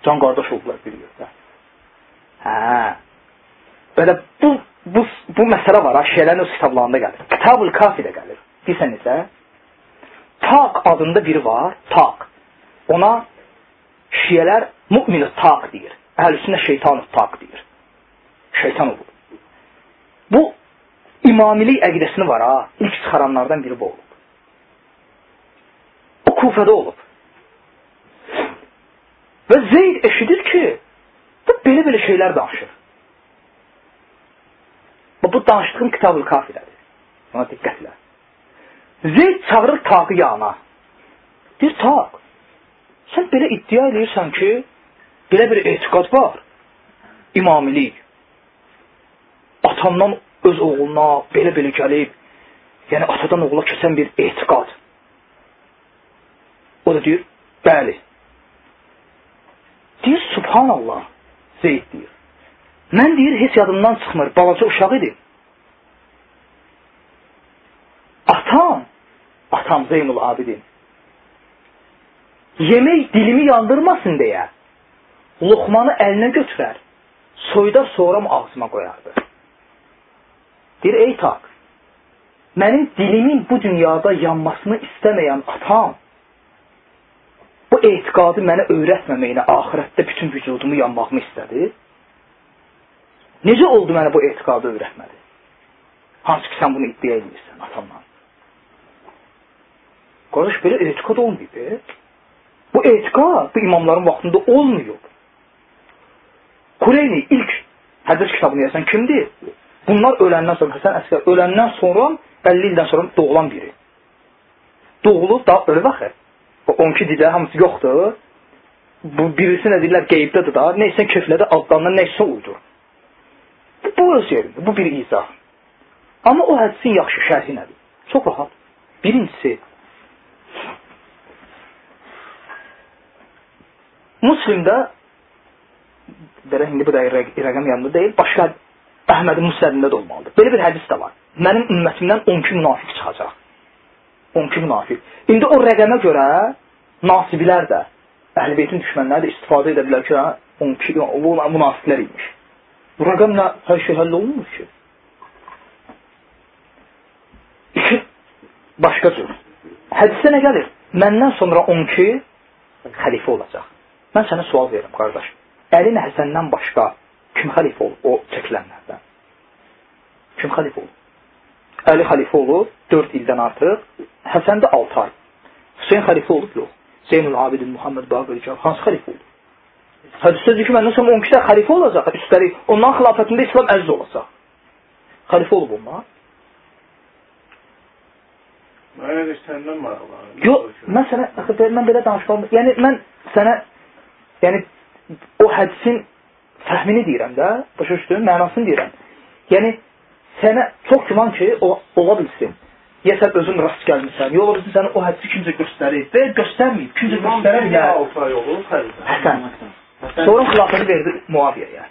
Can qardaş oldular bir yerdə. Hə. Belə bu bu bu məsələ var, ha, şiələrin öz kitablarında gəlir. Kitabul Kafidə gəlir. Bilsən necə? Taq adında biri var, Taq. Ona şiələr mümin Taq deyir. Əhlüsünnə şeytan Taq deyir. Şeytan olur. Bu imamilik əqidəsini var ha, ilk çıxaranlardan biri bu olub. O Kufədə olub. Və Zeyd eşidir ki, belə-belə şeylər danışır. Bu, danışdığım kitab-ül kafirədir. Ona diqqətlə. Zeyd çağırır Taqı yana. Deyir, Taq, sən belə iddia edirsən ki, belə bir etiqad var. İmamilik. Atamdan öz oğluna belə-belə gəlib, yəni atadan oğula keçən bir etiqad. O da deyir, bəli. Deyir, subhanallah, Zeyd deyir. Mən deyir, heç yadımdan çıxmır, balaca uşaq idim. Atam, atam Zeynul Abidin, yemək dilimi yandırmasın deyə, luxmanı əlinə götürər, soyda soğuram ağzıma qoyardı. Deyir, ey tak, mənim dilimin bu dünyada yanmasını istəməyən atam bu etiqadı mənə öyrətməməyinə axirətdə bütün vücudumu yanmağımı istədi. Necə oldu mənə bu etiqadı öyrətmədi? Hansı ki, sən bunu iddia edirsən atamdan. Qardaş, belə etiqad olmayıb. E? Bu etiqad bu imamların vaxtında olmuyor. Kureyni ilk hədis kitabını yazan kimdir? Bunlar öləndən sonra, Həsən Əsgər öləndən sonra 50 ildən sonra doğulan biri. Doğulub da ölü vaxtı. O 12 didə hamısı yoxdur. Bu birisi nə deyirlər qeybdədir da. Nəysə keflədə adlarından nəysə uydur. Bu öz yerində. Bu bir izah. Amma o hədisin yaxşı şərhi nədir? Çox rahat. Birincisi, Muslimdə belə indi bu da rəqəm yanında deyil, başqa Əhmədin Musədində də olmalıdır. Belə bir hədis də var. Mənim ümmətimdən 12 münafiq çıxacaq. 12 münafiq. İndi o rəqəmə görə nasibilər də, əhl-beytin düşmənləri də istifadə edə bilər ki, 12 bu münafiqlər imiş. Bu rəqəmlə hər şey həll olunmur ki. İki, başqa cür. Hədisdə nə gəlir? Məndən sonra 12 xəlifə olacaq. Mən sənə sual verirəm, qardaş. Əli Həsəndən başqa kim xəlifə olur o çəkilənlərdən? Kim xəlifə olur? Əli xəlifə olub 4 ildən artıq, Həsən də 6 ay. Hüseyn xəlifə olub yox. Zeynul Abidin Muhammed Baqir hansı xəlifə oldu? Hədisdə deyir ki, məndən sonra 12 də xəlifə olacaq. Üstəlik, ondan xilafətində İslam əziz olacaq. Xəlifə olub onlar. Mənə səndən maraqlanır. Yox, mən sənə, mən belə danışmam. Yəni, mən sənə, yəni, o hədisin fəhmini deyirəm də, başa düşdün, mənasını deyirəm. Yəni, sənə çox güman ki, o, ola bilsin. Ya sən özün rast gəlmirsən, ya ola bilsin sənə o hədisi kimcə göstərir və göstərməyib, kimcə göstərə bilər. Həsən. Sonra xilafəti verdi Muaviyəyə.